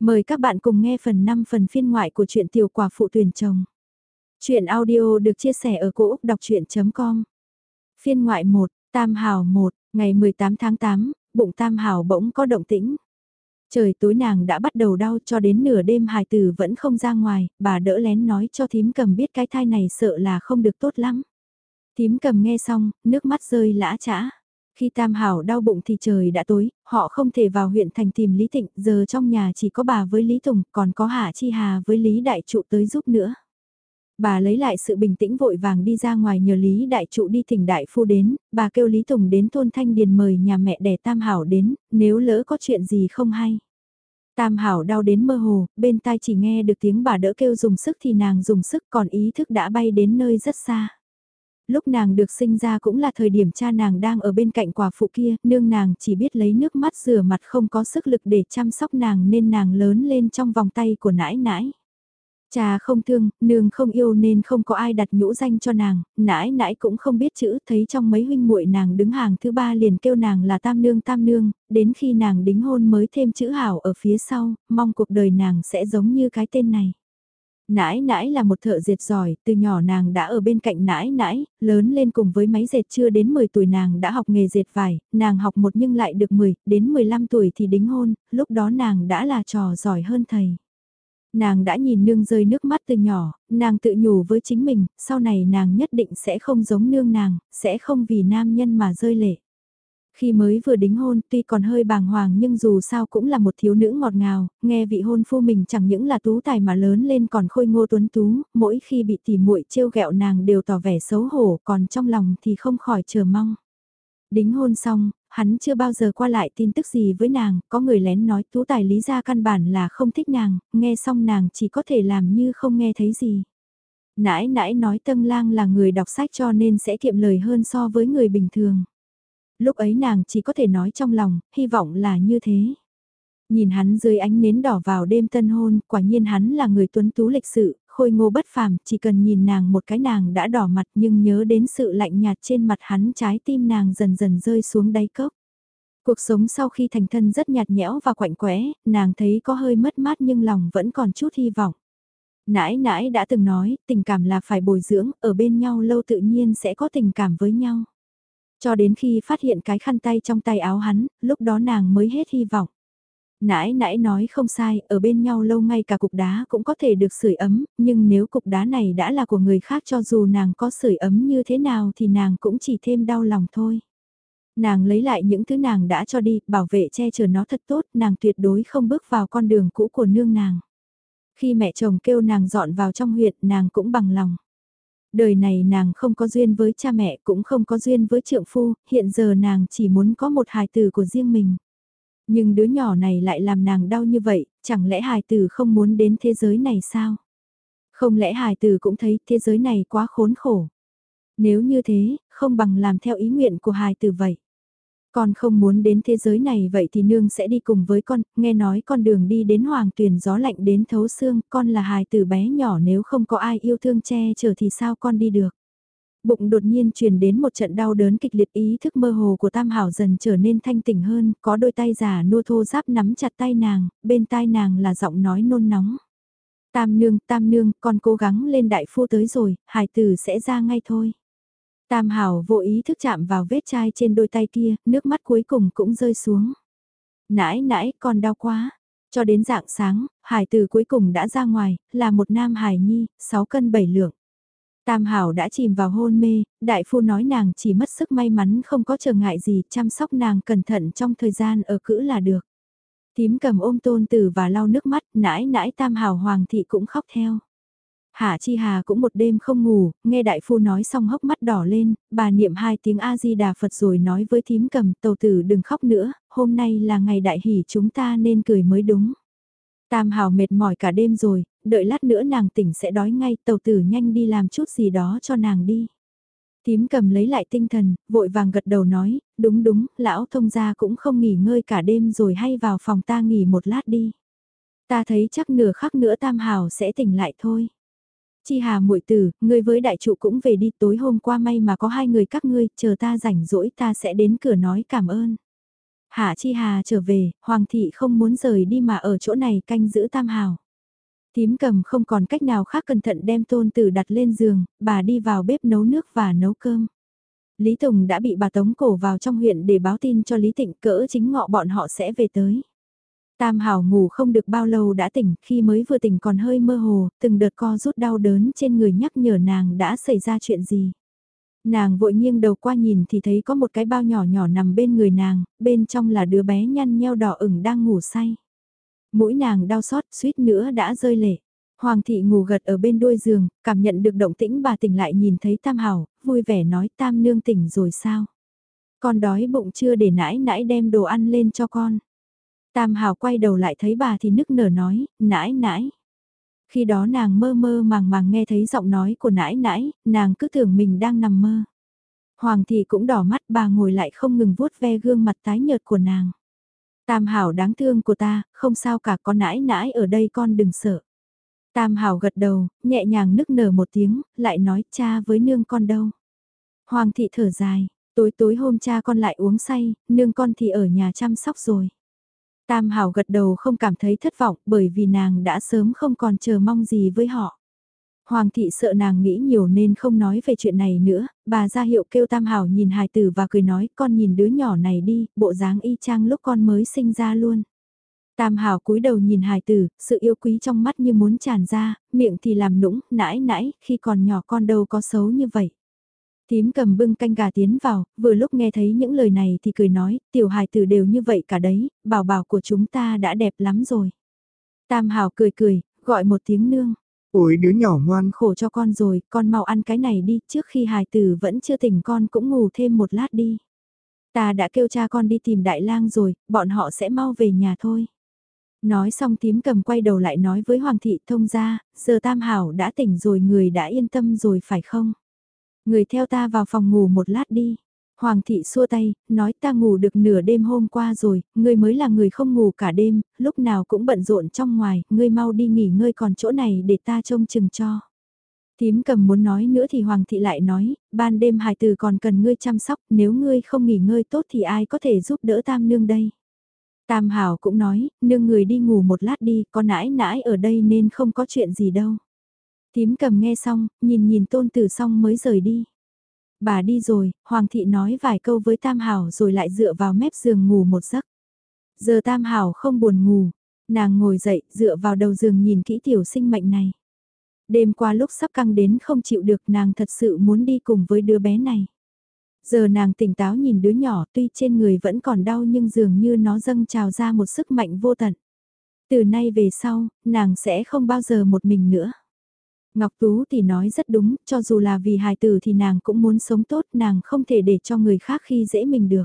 Mời các bạn cùng nghe phần 5 phần phiên ngoại của truyện tiểu quả phụ tuyển chồng. Chuyện audio được chia sẻ ở cỗ đọc chuyện.com Phiên ngoại 1, Tam Hảo 1, ngày 18 tháng 8, bụng Tam Hảo bỗng có động tĩnh. Trời tối nàng đã bắt đầu đau cho đến nửa đêm hài tử vẫn không ra ngoài, bà đỡ lén nói cho thím cầm biết cái thai này sợ là không được tốt lắm. Thím cầm nghe xong, nước mắt rơi lã trã. Khi Tam Hảo đau bụng thì trời đã tối, họ không thể vào huyện thành tìm Lý Tịnh, giờ trong nhà chỉ có bà với Lý Tùng, còn có Hạ Chi Hà với Lý Đại Trụ tới giúp nữa. Bà lấy lại sự bình tĩnh vội vàng đi ra ngoài nhờ Lý Đại Trụ đi thỉnh Đại Phu đến, bà kêu Lý Tùng đến thôn Thanh Điền mời nhà mẹ đẻ Tam Hảo đến, nếu lỡ có chuyện gì không hay. Tam Hảo đau đến mơ hồ, bên tai chỉ nghe được tiếng bà đỡ kêu dùng sức thì nàng dùng sức còn ý thức đã bay đến nơi rất xa lúc nàng được sinh ra cũng là thời điểm cha nàng đang ở bên cạnh quả phụ kia, nương nàng chỉ biết lấy nước mắt rửa mặt không có sức lực để chăm sóc nàng nên nàng lớn lên trong vòng tay của nãi nãi. Cha không thương, nương không yêu nên không có ai đặt nhũ danh cho nàng, nãi nãi cũng không biết chữ, thấy trong mấy huynh muội nàng đứng hàng thứ ba liền kêu nàng là tam nương tam nương, đến khi nàng đính hôn mới thêm chữ hảo ở phía sau, mong cuộc đời nàng sẽ giống như cái tên này. Nãi nãi là một thợ dệt giỏi, từ nhỏ nàng đã ở bên cạnh nãi nãi, lớn lên cùng với máy dệt chưa đến 10 tuổi nàng đã học nghề dệt vải, nàng học một nhưng lại được 10, đến 15 tuổi thì đính hôn, lúc đó nàng đã là trò giỏi hơn thầy. Nàng đã nhìn nương rơi nước mắt từ nhỏ, nàng tự nhủ với chính mình, sau này nàng nhất định sẽ không giống nương nàng, sẽ không vì nam nhân mà rơi lệ. Khi mới vừa đính hôn tuy còn hơi bàng hoàng nhưng dù sao cũng là một thiếu nữ ngọt ngào, nghe vị hôn phu mình chẳng những là tú tài mà lớn lên còn khôi ngô tuấn tú, mỗi khi bị tỉ muội trêu ghẹo nàng đều tỏ vẻ xấu hổ còn trong lòng thì không khỏi chờ mong. Đính hôn xong, hắn chưa bao giờ qua lại tin tức gì với nàng, có người lén nói tú tài lý ra căn bản là không thích nàng, nghe xong nàng chỉ có thể làm như không nghe thấy gì. Nãi nãi nói tâm lang là người đọc sách cho nên sẽ kiệm lời hơn so với người bình thường lúc ấy nàng chỉ có thể nói trong lòng, hy vọng là như thế. Nhìn hắn dưới ánh nến đỏ vào đêm tân hôn, quả nhiên hắn là người tuấn tú lịch sự, khôi ngô bất phàm, chỉ cần nhìn nàng một cái nàng đã đỏ mặt nhưng nhớ đến sự lạnh nhạt trên mặt hắn trái tim nàng dần dần rơi xuống đáy cốc. Cuộc sống sau khi thành thân rất nhạt nhẽo và quạnh quẽ, nàng thấy có hơi mất mát nhưng lòng vẫn còn chút hy vọng. Nãi nãi đã từng nói, tình cảm là phải bồi dưỡng, ở bên nhau lâu tự nhiên sẽ có tình cảm với nhau. Cho đến khi phát hiện cái khăn tay trong tay áo hắn, lúc đó nàng mới hết hy vọng. Nãi nãi nói không sai, ở bên nhau lâu ngay cả cục đá cũng có thể được sưởi ấm, nhưng nếu cục đá này đã là của người khác cho dù nàng có sưởi ấm như thế nào thì nàng cũng chỉ thêm đau lòng thôi. Nàng lấy lại những thứ nàng đã cho đi, bảo vệ che chở nó thật tốt, nàng tuyệt đối không bước vào con đường cũ của nương nàng. Khi mẹ chồng kêu nàng dọn vào trong huyện, nàng cũng bằng lòng. Đời này nàng không có duyên với cha mẹ cũng không có duyên với trượng phu, hiện giờ nàng chỉ muốn có một hài tử của riêng mình. Nhưng đứa nhỏ này lại làm nàng đau như vậy, chẳng lẽ hài tử không muốn đến thế giới này sao? Không lẽ hài tử cũng thấy thế giới này quá khốn khổ? Nếu như thế, không bằng làm theo ý nguyện của hài tử vậy. Con không muốn đến thế giới này vậy thì nương sẽ đi cùng với con, nghe nói con đường đi đến hoàng tuyển gió lạnh đến thấu xương, con là hài tử bé nhỏ nếu không có ai yêu thương che chở thì sao con đi được. Bụng đột nhiên truyền đến một trận đau đớn kịch liệt ý thức mơ hồ của Tam Hảo dần trở nên thanh tỉnh hơn, có đôi tay giả nua thô giáp nắm chặt tay nàng, bên tai nàng là giọng nói nôn nóng. Tam nương, tam nương, con cố gắng lên đại phu tới rồi, hài tử sẽ ra ngay thôi. Tam Hảo vô ý thức chạm vào vết chai trên đôi tay kia, nước mắt cuối cùng cũng rơi xuống. Nãi nãi, con đau quá. Cho đến dạng sáng, hải tử cuối cùng đã ra ngoài, là một nam hải nhi, 6 cân 7 lượng. Tam Hảo đã chìm vào hôn mê, đại phu nói nàng chỉ mất sức may mắn không có trở ngại gì, chăm sóc nàng cẩn thận trong thời gian ở cữ là được. Tím cầm ôm tôn tử và lau nước mắt, nãi nãi Tam Hảo hoàng thị cũng khóc theo. Hạ Chi Hà cũng một đêm không ngủ, nghe đại phu nói xong hốc mắt đỏ lên, bà niệm hai tiếng A-di-đà Phật rồi nói với thím cầm, tàu tử đừng khóc nữa, hôm nay là ngày đại hỷ chúng ta nên cười mới đúng. Tam Hào mệt mỏi cả đêm rồi, đợi lát nữa nàng tỉnh sẽ đói ngay, tàu tử nhanh đi làm chút gì đó cho nàng đi. Tím cầm lấy lại tinh thần, vội vàng gật đầu nói, đúng đúng, lão thông gia cũng không nghỉ ngơi cả đêm rồi hay vào phòng ta nghỉ một lát đi. Ta thấy chắc nửa khắc nữa Tam Hào sẽ tỉnh lại thôi. Chi Hà muội tử, ngươi với đại trụ cũng về đi tối hôm qua may mà có hai người các ngươi, chờ ta rảnh rỗi ta sẽ đến cửa nói cảm ơn. Hạ Chi Hà trở về, Hoàng thị không muốn rời đi mà ở chỗ này canh giữ Tam Hào. Tím cầm không còn cách nào khác cẩn thận đem tôn tử đặt lên giường, bà đi vào bếp nấu nước và nấu cơm. Lý Tùng đã bị bà tống cổ vào trong huyện để báo tin cho Lý Tịnh cỡ chính ngọ bọn họ sẽ về tới. Tam Hảo ngủ không được bao lâu đã tỉnh, khi mới vừa tỉnh còn hơi mơ hồ, từng đợt co rút đau đớn trên người nhắc nhở nàng đã xảy ra chuyện gì. Nàng vội nghiêng đầu qua nhìn thì thấy có một cái bao nhỏ nhỏ nằm bên người nàng, bên trong là đứa bé nhăn nheo đỏ ửng đang ngủ say. Mũi nàng đau xót, suýt nữa đã rơi lệ. Hoàng thị ngủ gật ở bên đuôi giường, cảm nhận được động tĩnh bà tỉnh lại nhìn thấy Tam Hảo, vui vẻ nói Tam nương tỉnh rồi sao? Con đói bụng chưa để nãi nãi đem đồ ăn lên cho con. Tam Hảo quay đầu lại thấy bà thì nức nở nói, nãi nãi. Khi đó nàng mơ mơ màng màng nghe thấy giọng nói của nãi nãi, nàng cứ tưởng mình đang nằm mơ. Hoàng thị cũng đỏ mắt bà ngồi lại không ngừng vuốt ve gương mặt tái nhợt của nàng. Tam hảo đáng thương của ta, không sao cả con nãi nãi ở đây con đừng sợ. Tam hảo gật đầu, nhẹ nhàng nức nở một tiếng, lại nói cha với nương con đâu. Hoàng thị thở dài, tối tối hôm cha con lại uống say, nương con thì ở nhà chăm sóc rồi. Tam Hảo gật đầu không cảm thấy thất vọng bởi vì nàng đã sớm không còn chờ mong gì với họ. Hoàng thị sợ nàng nghĩ nhiều nên không nói về chuyện này nữa, bà ra hiệu kêu Tam Hảo nhìn hài tử và cười nói con nhìn đứa nhỏ này đi, bộ dáng y chang lúc con mới sinh ra luôn. Tam Hảo cúi đầu nhìn hài tử, sự yêu quý trong mắt như muốn tràn ra, miệng thì làm nũng, nãi nãi, khi còn nhỏ con đâu có xấu như vậy. Tím cầm bưng canh gà tiến vào, vừa lúc nghe thấy những lời này thì cười nói, tiểu hài tử đều như vậy cả đấy, bảo bảo của chúng ta đã đẹp lắm rồi. Tam hào cười cười, gọi một tiếng nương. Ôi đứa nhỏ ngoan khổ cho con rồi, con mau ăn cái này đi, trước khi hài tử vẫn chưa tỉnh con cũng ngủ thêm một lát đi. Ta đã kêu cha con đi tìm đại lang rồi, bọn họ sẽ mau về nhà thôi. Nói xong tím cầm quay đầu lại nói với Hoàng thị thông ra, giờ Tam Hảo đã tỉnh rồi người đã yên tâm rồi phải không? Người theo ta vào phòng ngủ một lát đi. Hoàng thị xua tay, nói ta ngủ được nửa đêm hôm qua rồi, ngươi mới là người không ngủ cả đêm, lúc nào cũng bận rộn trong ngoài, ngươi mau đi nghỉ ngơi còn chỗ này để ta trông chừng cho. Tím cầm muốn nói nữa thì Hoàng thị lại nói, ban đêm hài tử còn cần ngươi chăm sóc, nếu ngươi không nghỉ ngơi tốt thì ai có thể giúp đỡ tam nương đây. Tam hảo cũng nói, nương người đi ngủ một lát đi, có nãi nãi ở đây nên không có chuyện gì đâu. Tím cầm nghe xong, nhìn nhìn tôn tử xong mới rời đi. Bà đi rồi, Hoàng thị nói vài câu với Tam Hảo rồi lại dựa vào mép giường ngủ một giấc. Giờ Tam Hảo không buồn ngủ, nàng ngồi dậy dựa vào đầu giường nhìn kỹ tiểu sinh mệnh này. Đêm qua lúc sắp căng đến không chịu được nàng thật sự muốn đi cùng với đứa bé này. Giờ nàng tỉnh táo nhìn đứa nhỏ tuy trên người vẫn còn đau nhưng dường như nó dâng trào ra một sức mạnh vô tận. Từ nay về sau, nàng sẽ không bao giờ một mình nữa. Ngọc Tú thì nói rất đúng, cho dù là vì hài tử thì nàng cũng muốn sống tốt, nàng không thể để cho người khác khi dễ mình được.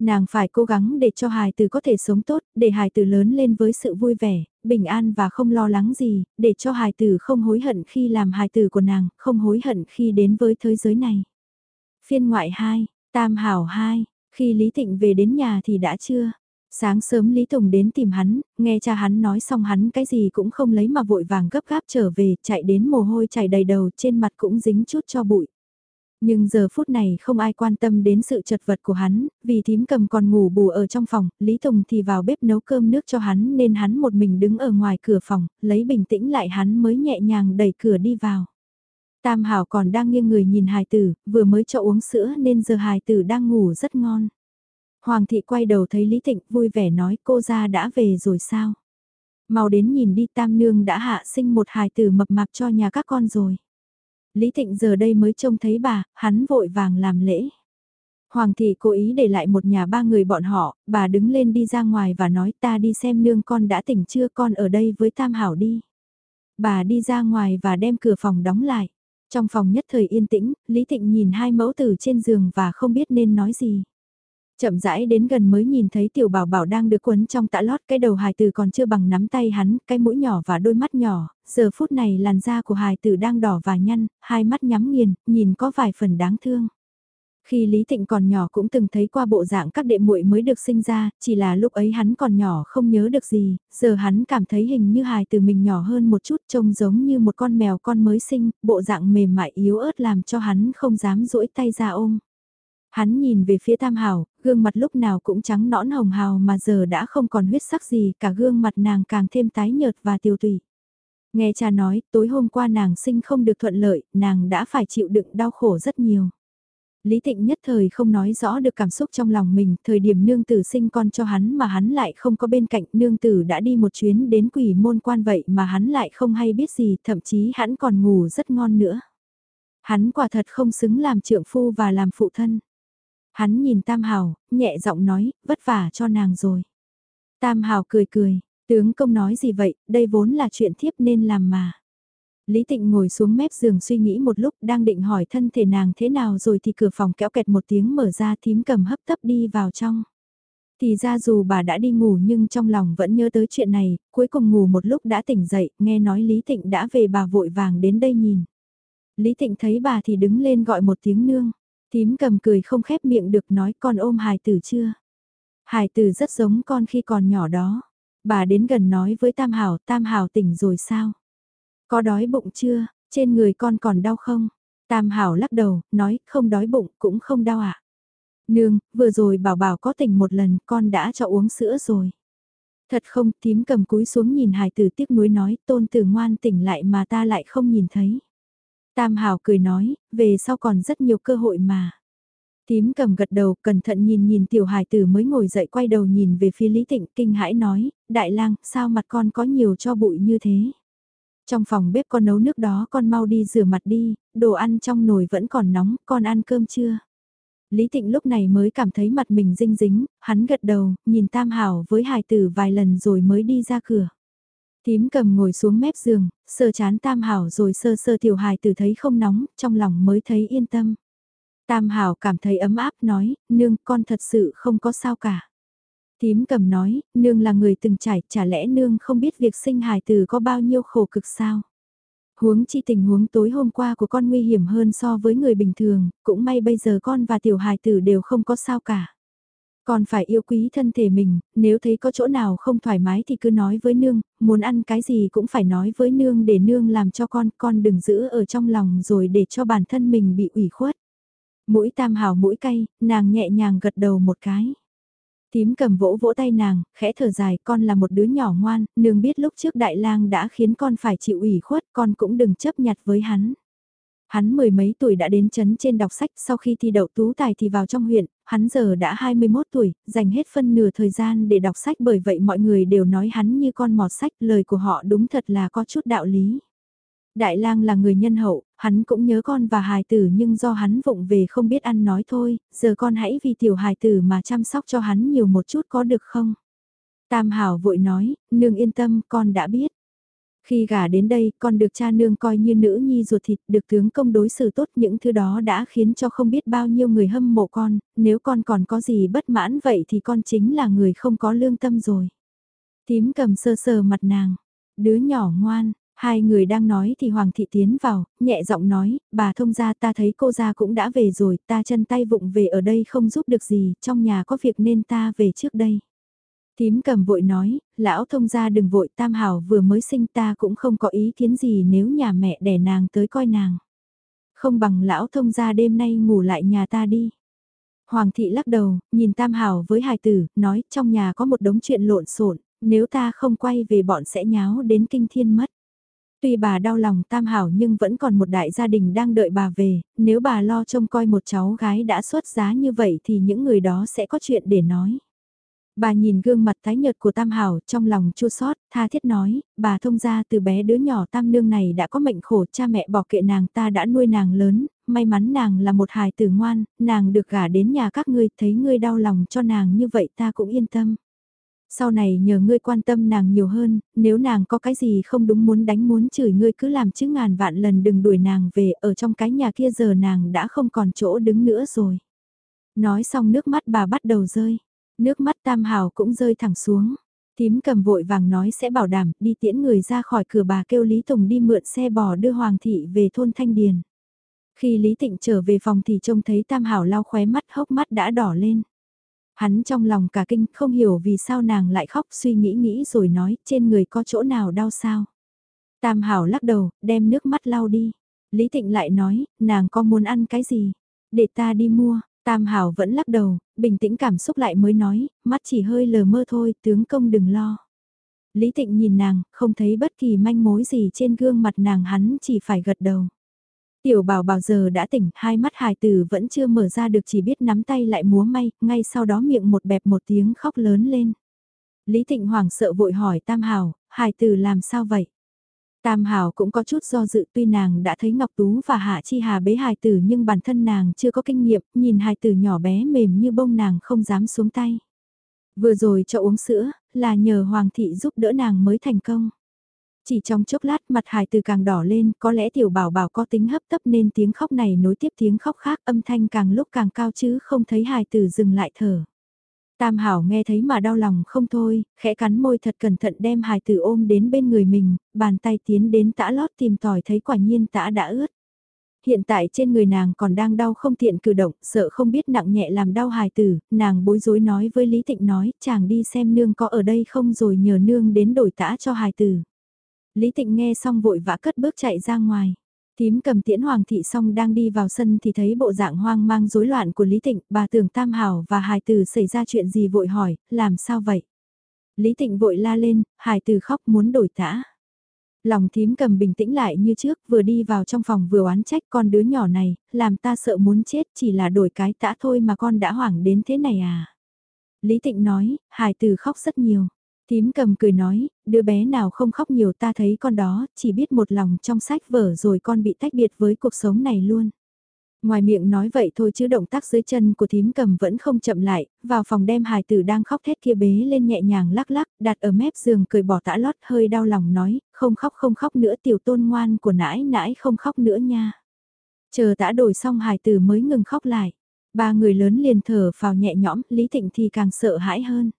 Nàng phải cố gắng để cho hài tử có thể sống tốt, để hài tử lớn lên với sự vui vẻ, bình an và không lo lắng gì, để cho hài tử không hối hận khi làm hài tử của nàng, không hối hận khi đến với thế giới này. Phiên ngoại 2, Tam Hảo 2, khi Lý Tịnh về đến nhà thì đã chưa? Sáng sớm Lý Tùng đến tìm hắn, nghe cha hắn nói xong hắn cái gì cũng không lấy mà vội vàng gấp gáp trở về, chạy đến mồ hôi chảy đầy đầu trên mặt cũng dính chút cho bụi. Nhưng giờ phút này không ai quan tâm đến sự chật vật của hắn, vì thím cầm còn ngủ bù ở trong phòng, Lý Tùng thì vào bếp nấu cơm nước cho hắn nên hắn một mình đứng ở ngoài cửa phòng, lấy bình tĩnh lại hắn mới nhẹ nhàng đẩy cửa đi vào. Tam Hảo còn đang nghiêng người nhìn hài tử, vừa mới cho uống sữa nên giờ hài tử đang ngủ rất ngon. Hoàng thị quay đầu thấy Lý Thịnh vui vẻ nói cô ra đã về rồi sao? Mau đến nhìn đi tam nương đã hạ sinh một hài tử mập mạp cho nhà các con rồi. Lý Thịnh giờ đây mới trông thấy bà, hắn vội vàng làm lễ. Hoàng thị cố ý để lại một nhà ba người bọn họ, bà đứng lên đi ra ngoài và nói ta đi xem nương con đã tỉnh chưa con ở đây với Tam Hảo đi. Bà đi ra ngoài và đem cửa phòng đóng lại. Trong phòng nhất thời yên tĩnh, Lý Thịnh nhìn hai mẫu tử trên giường và không biết nên nói gì. Chậm rãi đến gần mới nhìn thấy tiểu bảo bảo đang được quấn trong tã lót cái đầu hài tử còn chưa bằng nắm tay hắn, cái mũi nhỏ và đôi mắt nhỏ, giờ phút này làn da của hài tử đang đỏ và nhăn, hai mắt nhắm nghiền, nhìn có vài phần đáng thương. Khi Lý Tịnh còn nhỏ cũng từng thấy qua bộ dạng các đệ muội mới được sinh ra, chỉ là lúc ấy hắn còn nhỏ không nhớ được gì, giờ hắn cảm thấy hình như hài từ mình nhỏ hơn một chút trông giống như một con mèo con mới sinh, bộ dạng mềm mại yếu ớt làm cho hắn không dám duỗi tay ra ôm. Hắn nhìn về phía Tam Hảo, gương mặt lúc nào cũng trắng nõn hồng hào mà giờ đã không còn huyết sắc gì, cả gương mặt nàng càng thêm tái nhợt và tiêu tùy. Nghe cha nói, tối hôm qua nàng sinh không được thuận lợi, nàng đã phải chịu đựng đau khổ rất nhiều. Lý Tịnh nhất thời không nói rõ được cảm xúc trong lòng mình, thời điểm nương tử sinh con cho hắn mà hắn lại không có bên cạnh, nương tử đã đi một chuyến đến quỷ môn quan vậy mà hắn lại không hay biết gì, thậm chí hắn còn ngủ rất ngon nữa. Hắn quả thật không xứng làm trượng phu và làm phụ thân. Hắn nhìn Tam Hào, nhẹ giọng nói, vất vả cho nàng rồi. Tam Hào cười cười, tướng công nói gì vậy, đây vốn là chuyện thiếp nên làm mà. Lý Tịnh ngồi xuống mép giường suy nghĩ một lúc đang định hỏi thân thể nàng thế nào rồi thì cửa phòng kéo kẹt một tiếng mở ra thím cầm hấp tấp đi vào trong. Thì ra dù bà đã đi ngủ nhưng trong lòng vẫn nhớ tới chuyện này, cuối cùng ngủ một lúc đã tỉnh dậy, nghe nói Lý Tịnh đã về bà vội vàng đến đây nhìn. Lý Tịnh thấy bà thì đứng lên gọi một tiếng nương. Thím cầm cười không khép miệng được nói con ôm hài tử chưa. Hài tử rất giống con khi còn nhỏ đó. Bà đến gần nói với Tam Hảo, Tam Hảo tỉnh rồi sao? Có đói bụng chưa, trên người con còn đau không? Tam Hảo lắc đầu, nói không đói bụng cũng không đau ạ. À? Nương, vừa rồi bảo bảo có tỉnh một lần con đã cho uống sữa rồi. Thật không, thím cầm cúi xuống nhìn hài tử tiếc nuối nói tôn tử ngoan tỉnh lại mà ta lại không nhìn thấy. Tam Hảo cười nói, về sau còn rất nhiều cơ hội mà. Tím cầm gật đầu, cẩn thận nhìn nhìn tiểu hài tử mới ngồi dậy quay đầu nhìn về phía Lý Tịnh, kinh hãi nói, đại lang, sao mặt con có nhiều cho bụi như thế? Trong phòng bếp con nấu nước đó con mau đi rửa mặt đi, đồ ăn trong nồi vẫn còn nóng, con ăn cơm chưa? Lý Tịnh lúc này mới cảm thấy mặt mình dinh dính, hắn gật đầu, nhìn Tam Hảo với hài tử vài lần rồi mới đi ra cửa. Tím cầm ngồi xuống mép giường, sơ chán Tam Hảo rồi sơ sơ tiểu hài tử thấy không nóng, trong lòng mới thấy yên tâm. Tam Hảo cảm thấy ấm áp nói, nương con thật sự không có sao cả. Tím cầm nói, nương là người từng trải, chả lẽ nương không biết việc sinh hài tử có bao nhiêu khổ cực sao? Huống chi tình huống tối hôm qua của con nguy hiểm hơn so với người bình thường, cũng may bây giờ con và tiểu hài tử đều không có sao cả. Con phải yêu quý thân thể mình, nếu thấy có chỗ nào không thoải mái thì cứ nói với nương, muốn ăn cái gì cũng phải nói với nương để nương làm cho con, con đừng giữ ở trong lòng rồi để cho bản thân mình bị ủy khuất. Mũi tam hào mũi cay, nàng nhẹ nhàng gật đầu một cái. Tím cầm vỗ vỗ tay nàng, khẽ thở dài, con là một đứa nhỏ ngoan, nương biết lúc trước đại lang đã khiến con phải chịu ủy khuất, con cũng đừng chấp nhặt với hắn. Hắn mười mấy tuổi đã đến chấn trên đọc sách, sau khi thi đậu tú tài thì vào trong huyện, hắn giờ đã 21 tuổi, dành hết phân nửa thời gian để đọc sách bởi vậy mọi người đều nói hắn như con mọt sách, lời của họ đúng thật là có chút đạo lý. Đại lang là người nhân hậu, hắn cũng nhớ con và hài tử nhưng do hắn vụng về không biết ăn nói thôi, giờ con hãy vì tiểu hài tử mà chăm sóc cho hắn nhiều một chút có được không? Tam Hảo vội nói, nương yên tâm, con đã biết. Khi gả đến đây, con được cha nương coi như nữ nhi ruột thịt, được tướng công đối xử tốt những thứ đó đã khiến cho không biết bao nhiêu người hâm mộ con, nếu con còn có gì bất mãn vậy thì con chính là người không có lương tâm rồi. Tím cầm sơ sờ mặt nàng, đứa nhỏ ngoan, Hai người đang nói thì Hoàng thị tiến vào, nhẹ giọng nói, bà thông gia ta thấy cô gia cũng đã về rồi, ta chân tay vụng về ở đây không giúp được gì, trong nhà có việc nên ta về trước đây. Tím cầm vội nói, lão thông gia đừng vội tam hảo vừa mới sinh ta cũng không có ý kiến gì nếu nhà mẹ đẻ nàng tới coi nàng. Không bằng lão thông gia đêm nay ngủ lại nhà ta đi. Hoàng thị lắc đầu, nhìn tam hảo với hài tử, nói trong nhà có một đống chuyện lộn xộn nếu ta không quay về bọn sẽ nháo đến kinh thiên mất. Tuy bà đau lòng tam hảo nhưng vẫn còn một đại gia đình đang đợi bà về, nếu bà lo trông coi một cháu gái đã xuất giá như vậy thì những người đó sẽ có chuyện để nói. Bà nhìn gương mặt tái nhợt của Tam Hảo trong lòng chua xót, tha thiết nói, bà thông ra từ bé đứa nhỏ Tam Nương này đã có mệnh khổ cha mẹ bỏ kệ nàng ta đã nuôi nàng lớn, may mắn nàng là một hài tử ngoan, nàng được gả đến nhà các ngươi thấy ngươi đau lòng cho nàng như vậy ta cũng yên tâm sau này nhờ ngươi quan tâm nàng nhiều hơn, nếu nàng có cái gì không đúng muốn đánh muốn chửi ngươi cứ làm chứ ngàn vạn lần đừng đuổi nàng về, ở trong cái nhà kia giờ nàng đã không còn chỗ đứng nữa rồi. Nói xong nước mắt bà bắt đầu rơi, nước mắt tam hào cũng rơi thẳng xuống. Tím cầm vội vàng nói sẽ bảo đảm đi tiễn người ra khỏi cửa bà kêu Lý Tùng đi mượn xe bò đưa Hoàng thị về thôn Thanh Điền. Khi Lý Tịnh trở về phòng thì trông thấy Tam Hảo lau khóe mắt hốc mắt đã đỏ lên. Hắn trong lòng cả kinh không hiểu vì sao nàng lại khóc suy nghĩ nghĩ rồi nói trên người có chỗ nào đau sao. Tam Hảo lắc đầu, đem nước mắt lau đi. Lý Tịnh lại nói, nàng có muốn ăn cái gì? Để ta đi mua, Tam Hảo vẫn lắc đầu, bình tĩnh cảm xúc lại mới nói, mắt chỉ hơi lờ mơ thôi, tướng công đừng lo. Lý Tịnh nhìn nàng, không thấy bất kỳ manh mối gì trên gương mặt nàng hắn chỉ phải gật đầu. Tiểu bảo bảo giờ đã tỉnh, hai mắt hài tử vẫn chưa mở ra được chỉ biết nắm tay lại múa may, ngay sau đó miệng một bẹp một tiếng khóc lớn lên. Lý Tịnh hoảng sợ vội hỏi Tam Hảo, hài tử làm sao vậy? Tam Hảo cũng có chút do dự tuy nàng đã thấy Ngọc Tú và Hạ Chi Hà bế hài tử nhưng bản thân nàng chưa có kinh nghiệm, nhìn hài tử nhỏ bé mềm như bông nàng không dám xuống tay. Vừa rồi cho uống sữa, là nhờ Hoàng thị giúp đỡ nàng mới thành công. Chỉ trong chốc lát mặt hài từ càng đỏ lên, có lẽ tiểu bảo bảo có tính hấp tấp nên tiếng khóc này nối tiếp tiếng khóc khác âm thanh càng lúc càng cao chứ không thấy hài tử dừng lại thở. Tam hảo nghe thấy mà đau lòng không thôi, khẽ cắn môi thật cẩn thận đem hài tử ôm đến bên người mình, bàn tay tiến đến tã lót tìm tòi thấy quả nhiên tã đã ướt hiện tại trên người nàng còn đang đau không tiện cử động, sợ không biết nặng nhẹ làm đau hài tử, nàng bối rối nói với Lý Tịnh nói, chàng đi xem nương có ở đây không rồi nhờ nương đến đổi tã cho hài tử. Lý Tịnh nghe xong vội vã cất bước chạy ra ngoài. Tím cầm tiễn hoàng thị xong đang đi vào sân thì thấy bộ dạng hoang mang rối loạn của Lý Tịnh, bà tưởng Tam Hảo và Hải Tử xảy ra chuyện gì vội hỏi, làm sao vậy? Lý Tịnh vội la lên, Hải Tử khóc muốn đổi tã. Lòng thím cầm bình tĩnh lại như trước, vừa đi vào trong phòng vừa oán trách con đứa nhỏ này, làm ta sợ muốn chết chỉ là đổi cái tã thôi mà con đã hoảng đến thế này à. Lý Tịnh nói, Hải Tử khóc rất nhiều. Tím cầm cười nói, đứa bé nào không khóc nhiều ta thấy con đó, chỉ biết một lòng trong sách vở rồi con bị tách biệt với cuộc sống này luôn. Ngoài miệng nói vậy thôi chứ động tác dưới chân của thím cầm vẫn không chậm lại, vào phòng đem hài tử đang khóc thét kia bế lên nhẹ nhàng lắc lắc, đặt ở mép giường cười bỏ tã lót hơi đau lòng nói, không khóc không khóc nữa tiểu tôn ngoan của nãi nãi không khóc nữa nha. Chờ tã đổi xong hài tử mới ngừng khóc lại. Ba người lớn liền thở vào nhẹ nhõm, Lý Thịnh thì càng sợ hãi hơn.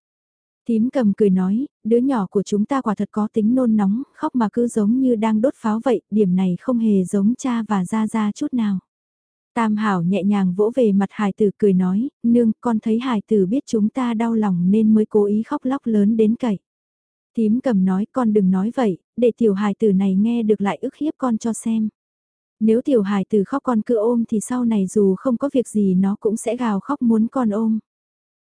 Tím cầm cười nói, đứa nhỏ của chúng ta quả thật có tính nôn nóng, khóc mà cứ giống như đang đốt pháo vậy, điểm này không hề giống cha và ra ra chút nào. Tam Hảo nhẹ nhàng vỗ về mặt hài tử cười nói, nương, con thấy hài tử biết chúng ta đau lòng nên mới cố ý khóc lóc lớn đến cậy. Tím cầm nói con đừng nói vậy, để tiểu hài tử này nghe được lại ức hiếp con cho xem. Nếu tiểu hài tử khóc con cứ ôm thì sau này dù không có việc gì nó cũng sẽ gào khóc muốn con ôm.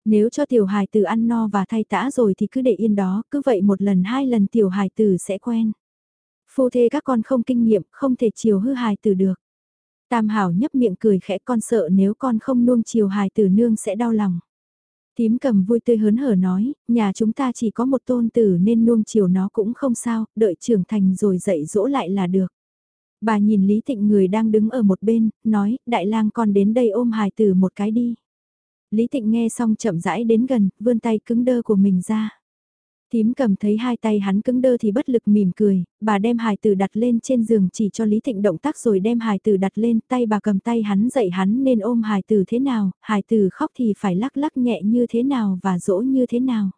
Nếu cho tiểu hài tử ăn no và thay tã rồi thì cứ để yên đó, cứ vậy một lần hai lần tiểu hài tử sẽ quen. Phu thê các con không kinh nghiệm, không thể chiều hư hài tử được. Tam hảo nhấp miệng cười khẽ con sợ nếu con không nuông chiều hài tử nương sẽ đau lòng. Tím cầm vui tươi hớn hở nói, nhà chúng ta chỉ có một tôn tử nên nuông chiều nó cũng không sao, đợi trưởng thành rồi dạy dỗ lại là được. Bà nhìn Lý Thịnh người đang đứng ở một bên, nói, đại lang con đến đây ôm hài tử một cái đi. Lý Tịnh nghe xong chậm rãi đến gần, vươn tay cứng đơ của mình ra. Tím cầm thấy hai tay hắn cứng đơ thì bất lực mỉm cười, bà đem hài tử đặt lên trên giường chỉ cho Lý Thịnh động tác rồi đem hài tử đặt lên tay bà cầm tay hắn dạy hắn nên ôm hài tử thế nào, hài tử khóc thì phải lắc lắc nhẹ như thế nào và dỗ như thế nào.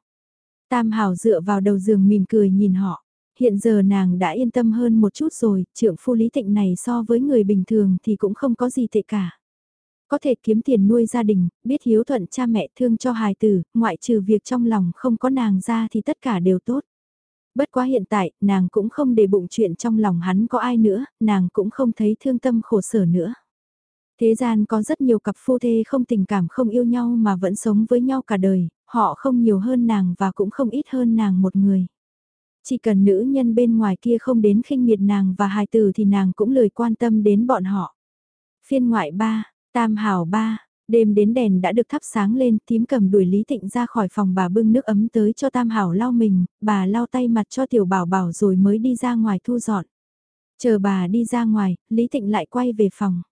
Tam Hảo dựa vào đầu giường mỉm cười nhìn họ. Hiện giờ nàng đã yên tâm hơn một chút rồi, trưởng phu Lý Thịnh này so với người bình thường thì cũng không có gì tệ cả. Có thể kiếm tiền nuôi gia đình, biết hiếu thuận cha mẹ thương cho hài tử, ngoại trừ việc trong lòng không có nàng ra thì tất cả đều tốt. Bất quá hiện tại, nàng cũng không để bụng chuyện trong lòng hắn có ai nữa, nàng cũng không thấy thương tâm khổ sở nữa. Thế gian có rất nhiều cặp phu thê không tình cảm không yêu nhau mà vẫn sống với nhau cả đời, họ không nhiều hơn nàng và cũng không ít hơn nàng một người. Chỉ cần nữ nhân bên ngoài kia không đến khinh miệt nàng và hài tử thì nàng cũng lười quan tâm đến bọn họ. Phiên ngoại 3, Tam hảo ba, đêm đến đèn đã được thắp sáng lên, thím cầm đuổi Lý Thịnh ra khỏi phòng bà bưng nước ấm tới cho Tam hảo lau mình, bà lau tay mặt cho tiểu bảo bảo rồi mới đi ra ngoài thu dọn. Chờ bà đi ra ngoài, Lý Thịnh lại quay về phòng.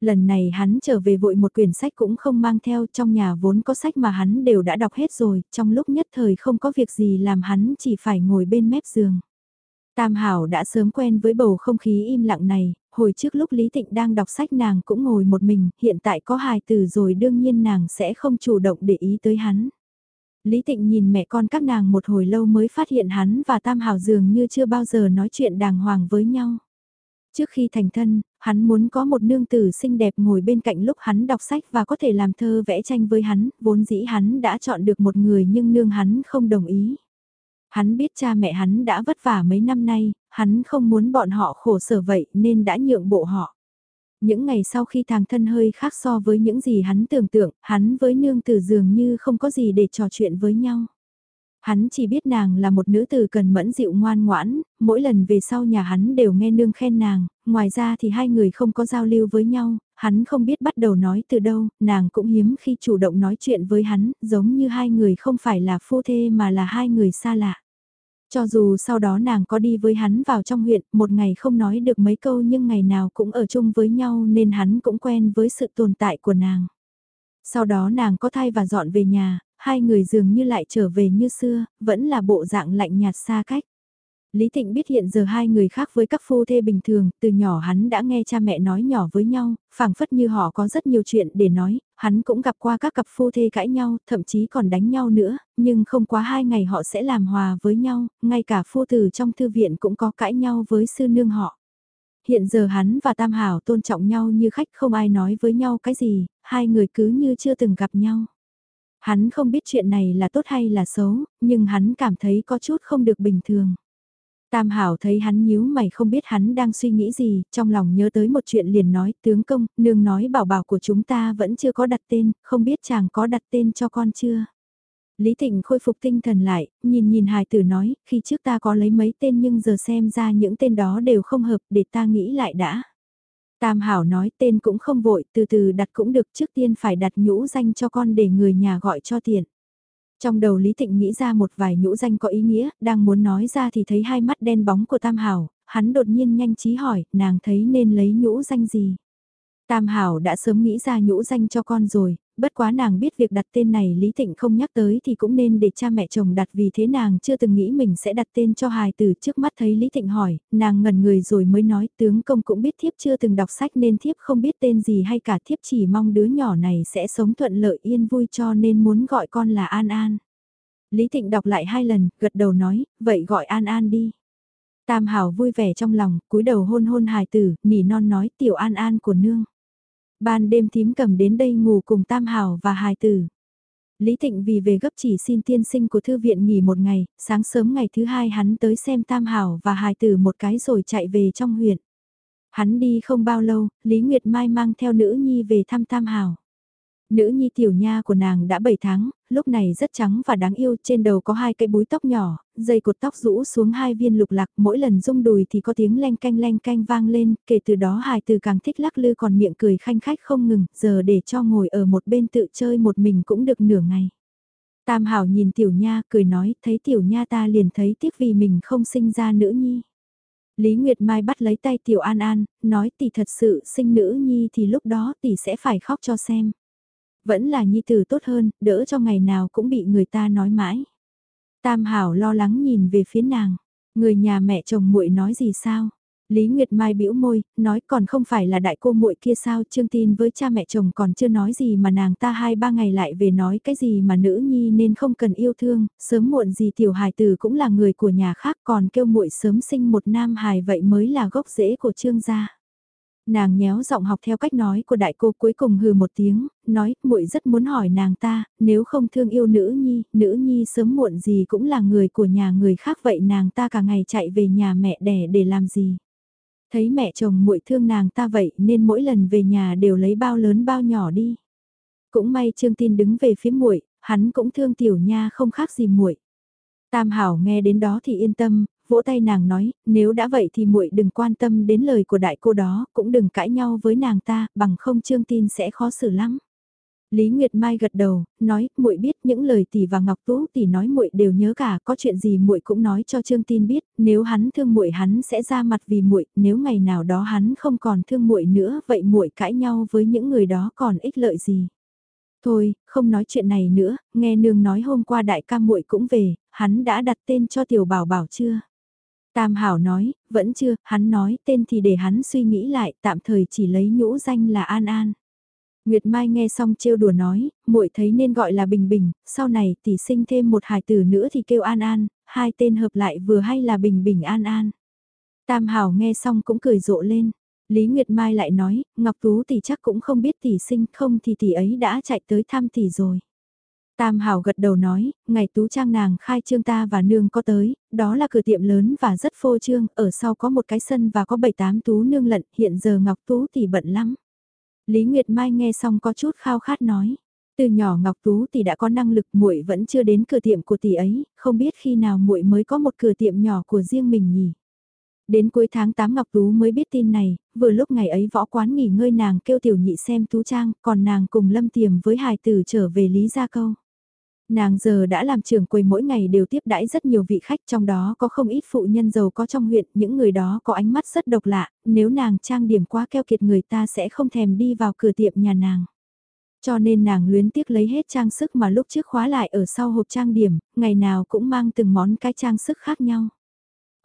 Lần này hắn trở về vội một quyển sách cũng không mang theo trong nhà vốn có sách mà hắn đều đã đọc hết rồi, trong lúc nhất thời không có việc gì làm hắn chỉ phải ngồi bên mép giường. Tam Hảo đã sớm quen với bầu không khí im lặng này, hồi trước lúc Lý Tịnh đang đọc sách nàng cũng ngồi một mình, hiện tại có hài tử rồi đương nhiên nàng sẽ không chủ động để ý tới hắn. Lý Tịnh nhìn mẹ con các nàng một hồi lâu mới phát hiện hắn và Tam Hảo dường như chưa bao giờ nói chuyện đàng hoàng với nhau. Trước khi thành thân, hắn muốn có một nương tử xinh đẹp ngồi bên cạnh lúc hắn đọc sách và có thể làm thơ vẽ tranh với hắn, vốn dĩ hắn đã chọn được một người nhưng nương hắn không đồng ý. Hắn biết cha mẹ hắn đã vất vả mấy năm nay, hắn không muốn bọn họ khổ sở vậy nên đã nhượng bộ họ. Những ngày sau khi thằng thân hơi khác so với những gì hắn tưởng tượng, hắn với nương tử dường như không có gì để trò chuyện với nhau. Hắn chỉ biết nàng là một nữ tử cần mẫn dịu ngoan ngoãn, mỗi lần về sau nhà hắn đều nghe nương khen nàng, ngoài ra thì hai người không có giao lưu với nhau, hắn không biết bắt đầu nói từ đâu, nàng cũng hiếm khi chủ động nói chuyện với hắn, giống như hai người không phải là phu thê mà là hai người xa lạ. Cho dù sau đó nàng có đi với hắn vào trong huyện, một ngày không nói được mấy câu nhưng ngày nào cũng ở chung với nhau nên hắn cũng quen với sự tồn tại của nàng. Sau đó nàng có thai và dọn về nhà, hai người dường như lại trở về như xưa, vẫn là bộ dạng lạnh nhạt xa cách. Lý Thịnh biết hiện giờ hai người khác với các phu thê bình thường, từ nhỏ hắn đã nghe cha mẹ nói nhỏ với nhau, phảng phất như họ có rất nhiều chuyện để nói, hắn cũng gặp qua các cặp phu thê cãi nhau, thậm chí còn đánh nhau nữa, nhưng không quá hai ngày họ sẽ làm hòa với nhau, ngay cả phu tử trong thư viện cũng có cãi nhau với sư nương họ. Hiện giờ hắn và Tam Hảo tôn trọng nhau như khách không ai nói với nhau cái gì, hai người cứ như chưa từng gặp nhau. Hắn không biết chuyện này là tốt hay là xấu, nhưng hắn cảm thấy có chút không được bình thường. Tam Hảo thấy hắn nhíu mày không biết hắn đang suy nghĩ gì, trong lòng nhớ tới một chuyện liền nói, tướng công, nương nói bảo bảo của chúng ta vẫn chưa có đặt tên, không biết chàng có đặt tên cho con chưa. Lý Tịnh khôi phục tinh thần lại, nhìn nhìn hài tử nói, khi trước ta có lấy mấy tên nhưng giờ xem ra những tên đó đều không hợp để ta nghĩ lại đã. Tam Hảo nói tên cũng không vội, từ từ đặt cũng được trước tiên phải đặt nhũ danh cho con để người nhà gọi cho tiện. Trong đầu Lý Tịnh nghĩ ra một vài nhũ danh có ý nghĩa, đang muốn nói ra thì thấy hai mắt đen bóng của Tam Hảo, hắn đột nhiên nhanh trí hỏi, nàng thấy nên lấy nhũ danh gì. Tam Hảo đã sớm nghĩ ra nhũ danh cho con rồi, bất quá nàng biết việc đặt tên này Lý Thịnh không nhắc tới thì cũng nên để cha mẹ chồng đặt vì thế nàng chưa từng nghĩ mình sẽ đặt tên cho hài từ trước mắt thấy Lý Thịnh hỏi, nàng ngẩn người rồi mới nói tướng công cũng biết thiếp chưa từng đọc sách nên thiếp không biết tên gì hay cả thiếp chỉ mong đứa nhỏ này sẽ sống thuận lợi yên vui cho nên muốn gọi con là An An. Lý Thịnh đọc lại hai lần, gật đầu nói, vậy gọi An An đi. Tam Hảo vui vẻ trong lòng, cúi đầu hôn hôn hài tử, nỉ non nói tiểu An An của nương. Ban đêm thím cầm đến đây ngủ cùng Tam Hảo và hài tử. Lý thịnh vì về gấp chỉ xin tiên sinh của thư viện nghỉ một ngày, sáng sớm ngày thứ hai hắn tới xem Tam Hảo và hài tử một cái rồi chạy về trong huyện. Hắn đi không bao lâu, Lý Nguyệt Mai mang theo nữ nhi về thăm Tam Hảo. Nữ nhi tiểu nha của nàng đã 7 tháng, lúc này rất trắng và đáng yêu, trên đầu có hai cây búi tóc nhỏ, dây cột tóc rũ xuống hai viên lục lạc, mỗi lần rung đùi thì có tiếng len canh len canh vang lên, kể từ đó hài từ càng thích lắc lư còn miệng cười khanh khách không ngừng, giờ để cho ngồi ở một bên tự chơi một mình cũng được nửa ngày. Tam Hảo nhìn tiểu nha cười nói, thấy tiểu nha ta liền thấy tiếc vì mình không sinh ra nữ nhi. Lý Nguyệt Mai bắt lấy tay tiểu An An, nói tỷ thật sự sinh nữ nhi thì lúc đó tỷ sẽ phải khóc cho xem. Vẫn là nhi tử tốt hơn, đỡ cho ngày nào cũng bị người ta nói mãi. Tam Hảo lo lắng nhìn về phía nàng, người nhà mẹ chồng muội nói gì sao? Lý Nguyệt Mai bĩu môi, nói còn không phải là đại cô muội kia sao, Trương Tin với cha mẹ chồng còn chưa nói gì mà nàng ta hai ba ngày lại về nói cái gì mà nữ nhi nên không cần yêu thương, sớm muộn gì tiểu hài tử cũng là người của nhà khác còn kêu muội sớm sinh một nam hài vậy mới là gốc rễ của Trương gia. Nàng nhéo giọng học theo cách nói của đại cô cuối cùng hừ một tiếng, nói, muội rất muốn hỏi nàng ta, nếu không thương yêu nữ nhi, nữ nhi sớm muộn gì cũng là người của nhà người khác vậy nàng ta cả ngày chạy về nhà mẹ đẻ để làm gì. Thấy mẹ chồng muội thương nàng ta vậy nên mỗi lần về nhà đều lấy bao lớn bao nhỏ đi. Cũng may Trương Tin đứng về phía muội, hắn cũng thương tiểu nha không khác gì muội. Tam Hảo nghe đến đó thì yên tâm, vỗ tay nàng nói, nếu đã vậy thì muội đừng quan tâm đến lời của đại cô đó, cũng đừng cãi nhau với nàng ta, bằng không trương tin sẽ khó xử lắm. Lý Nguyệt Mai gật đầu, nói, muội biết những lời tỷ và Ngọc Tú tỷ nói muội đều nhớ cả, có chuyện gì muội cũng nói cho Trương Tin biết, nếu hắn thương muội hắn sẽ ra mặt vì muội, nếu ngày nào đó hắn không còn thương muội nữa, vậy muội cãi nhau với những người đó còn ích lợi gì? Thôi, không nói chuyện này nữa, nghe nương nói hôm qua đại ca muội cũng về, hắn đã đặt tên cho tiểu bảo bảo chưa? Tam Hảo nói, vẫn chưa, hắn nói tên thì để hắn suy nghĩ lại, tạm thời chỉ lấy nhũ danh là An An. Nguyệt Mai nghe xong trêu đùa nói, muội thấy nên gọi là Bình Bình, sau này tỷ sinh thêm một hài tử nữa thì kêu An An, hai tên hợp lại vừa hay là Bình Bình An An. Tam Hảo nghe xong cũng cười rộ lên. Lý Nguyệt Mai lại nói, Ngọc Tú tỷ chắc cũng không biết tỷ sinh không thì tỷ ấy đã chạy tới thăm tỷ rồi. Tam Hảo gật đầu nói, ngày tú trang nàng khai trương ta và nương có tới, đó là cửa tiệm lớn và rất phô trương, ở sau có một cái sân và có bảy tám tú nương lận, hiện giờ Ngọc Tú thì bận lắm. Lý Nguyệt Mai nghe xong có chút khao khát nói, từ nhỏ Ngọc Tú thì đã có năng lực muội vẫn chưa đến cửa tiệm của tỷ ấy, không biết khi nào muội mới có một cửa tiệm nhỏ của riêng mình nhỉ. Đến cuối tháng 8 Ngọc Tú mới biết tin này, vừa lúc ngày ấy võ quán nghỉ ngơi nàng kêu tiểu nhị xem Tú Trang, còn nàng cùng lâm tiềm với hài tử trở về Lý Gia Câu. Nàng giờ đã làm trưởng quầy mỗi ngày đều tiếp đãi rất nhiều vị khách trong đó có không ít phụ nhân giàu có trong huyện, những người đó có ánh mắt rất độc lạ, nếu nàng trang điểm quá keo kiệt người ta sẽ không thèm đi vào cửa tiệm nhà nàng. Cho nên nàng luyến tiếc lấy hết trang sức mà lúc trước khóa lại ở sau hộp trang điểm, ngày nào cũng mang từng món cái trang sức khác nhau.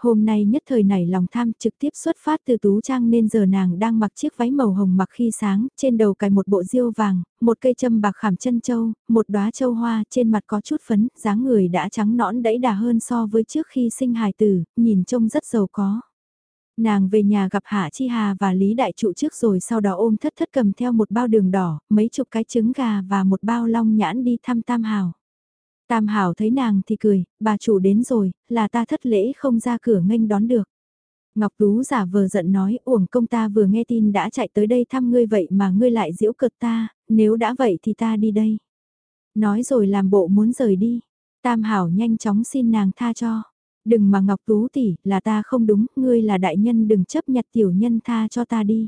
Hôm nay nhất thời nảy lòng tham trực tiếp xuất phát từ tú trang nên giờ nàng đang mặc chiếc váy màu hồng mặc khi sáng, trên đầu cài một bộ diêu vàng, một cây châm bạc khảm chân châu, một đóa châu hoa, trên mặt có chút phấn, dáng người đã trắng nõn đẫy đà hơn so với trước khi sinh hài tử, nhìn trông rất giàu có. Nàng về nhà gặp Hạ Chi Hà và Lý Đại Trụ trước rồi sau đó ôm thất thất cầm theo một bao đường đỏ, mấy chục cái trứng gà và một bao long nhãn đi thăm Tam Hào. Tam Hảo thấy nàng thì cười, bà chủ đến rồi, là ta thất lễ không ra cửa nghênh đón được. Ngọc Tú giả vờ giận nói, uổng công ta vừa nghe tin đã chạy tới đây thăm ngươi vậy mà ngươi lại giễu cực ta, nếu đã vậy thì ta đi đây. Nói rồi làm bộ muốn rời đi. Tam Hảo nhanh chóng xin nàng tha cho. Đừng mà Ngọc Tú tỷ, là ta không đúng, ngươi là đại nhân đừng chấp nhặt tiểu nhân tha cho ta đi.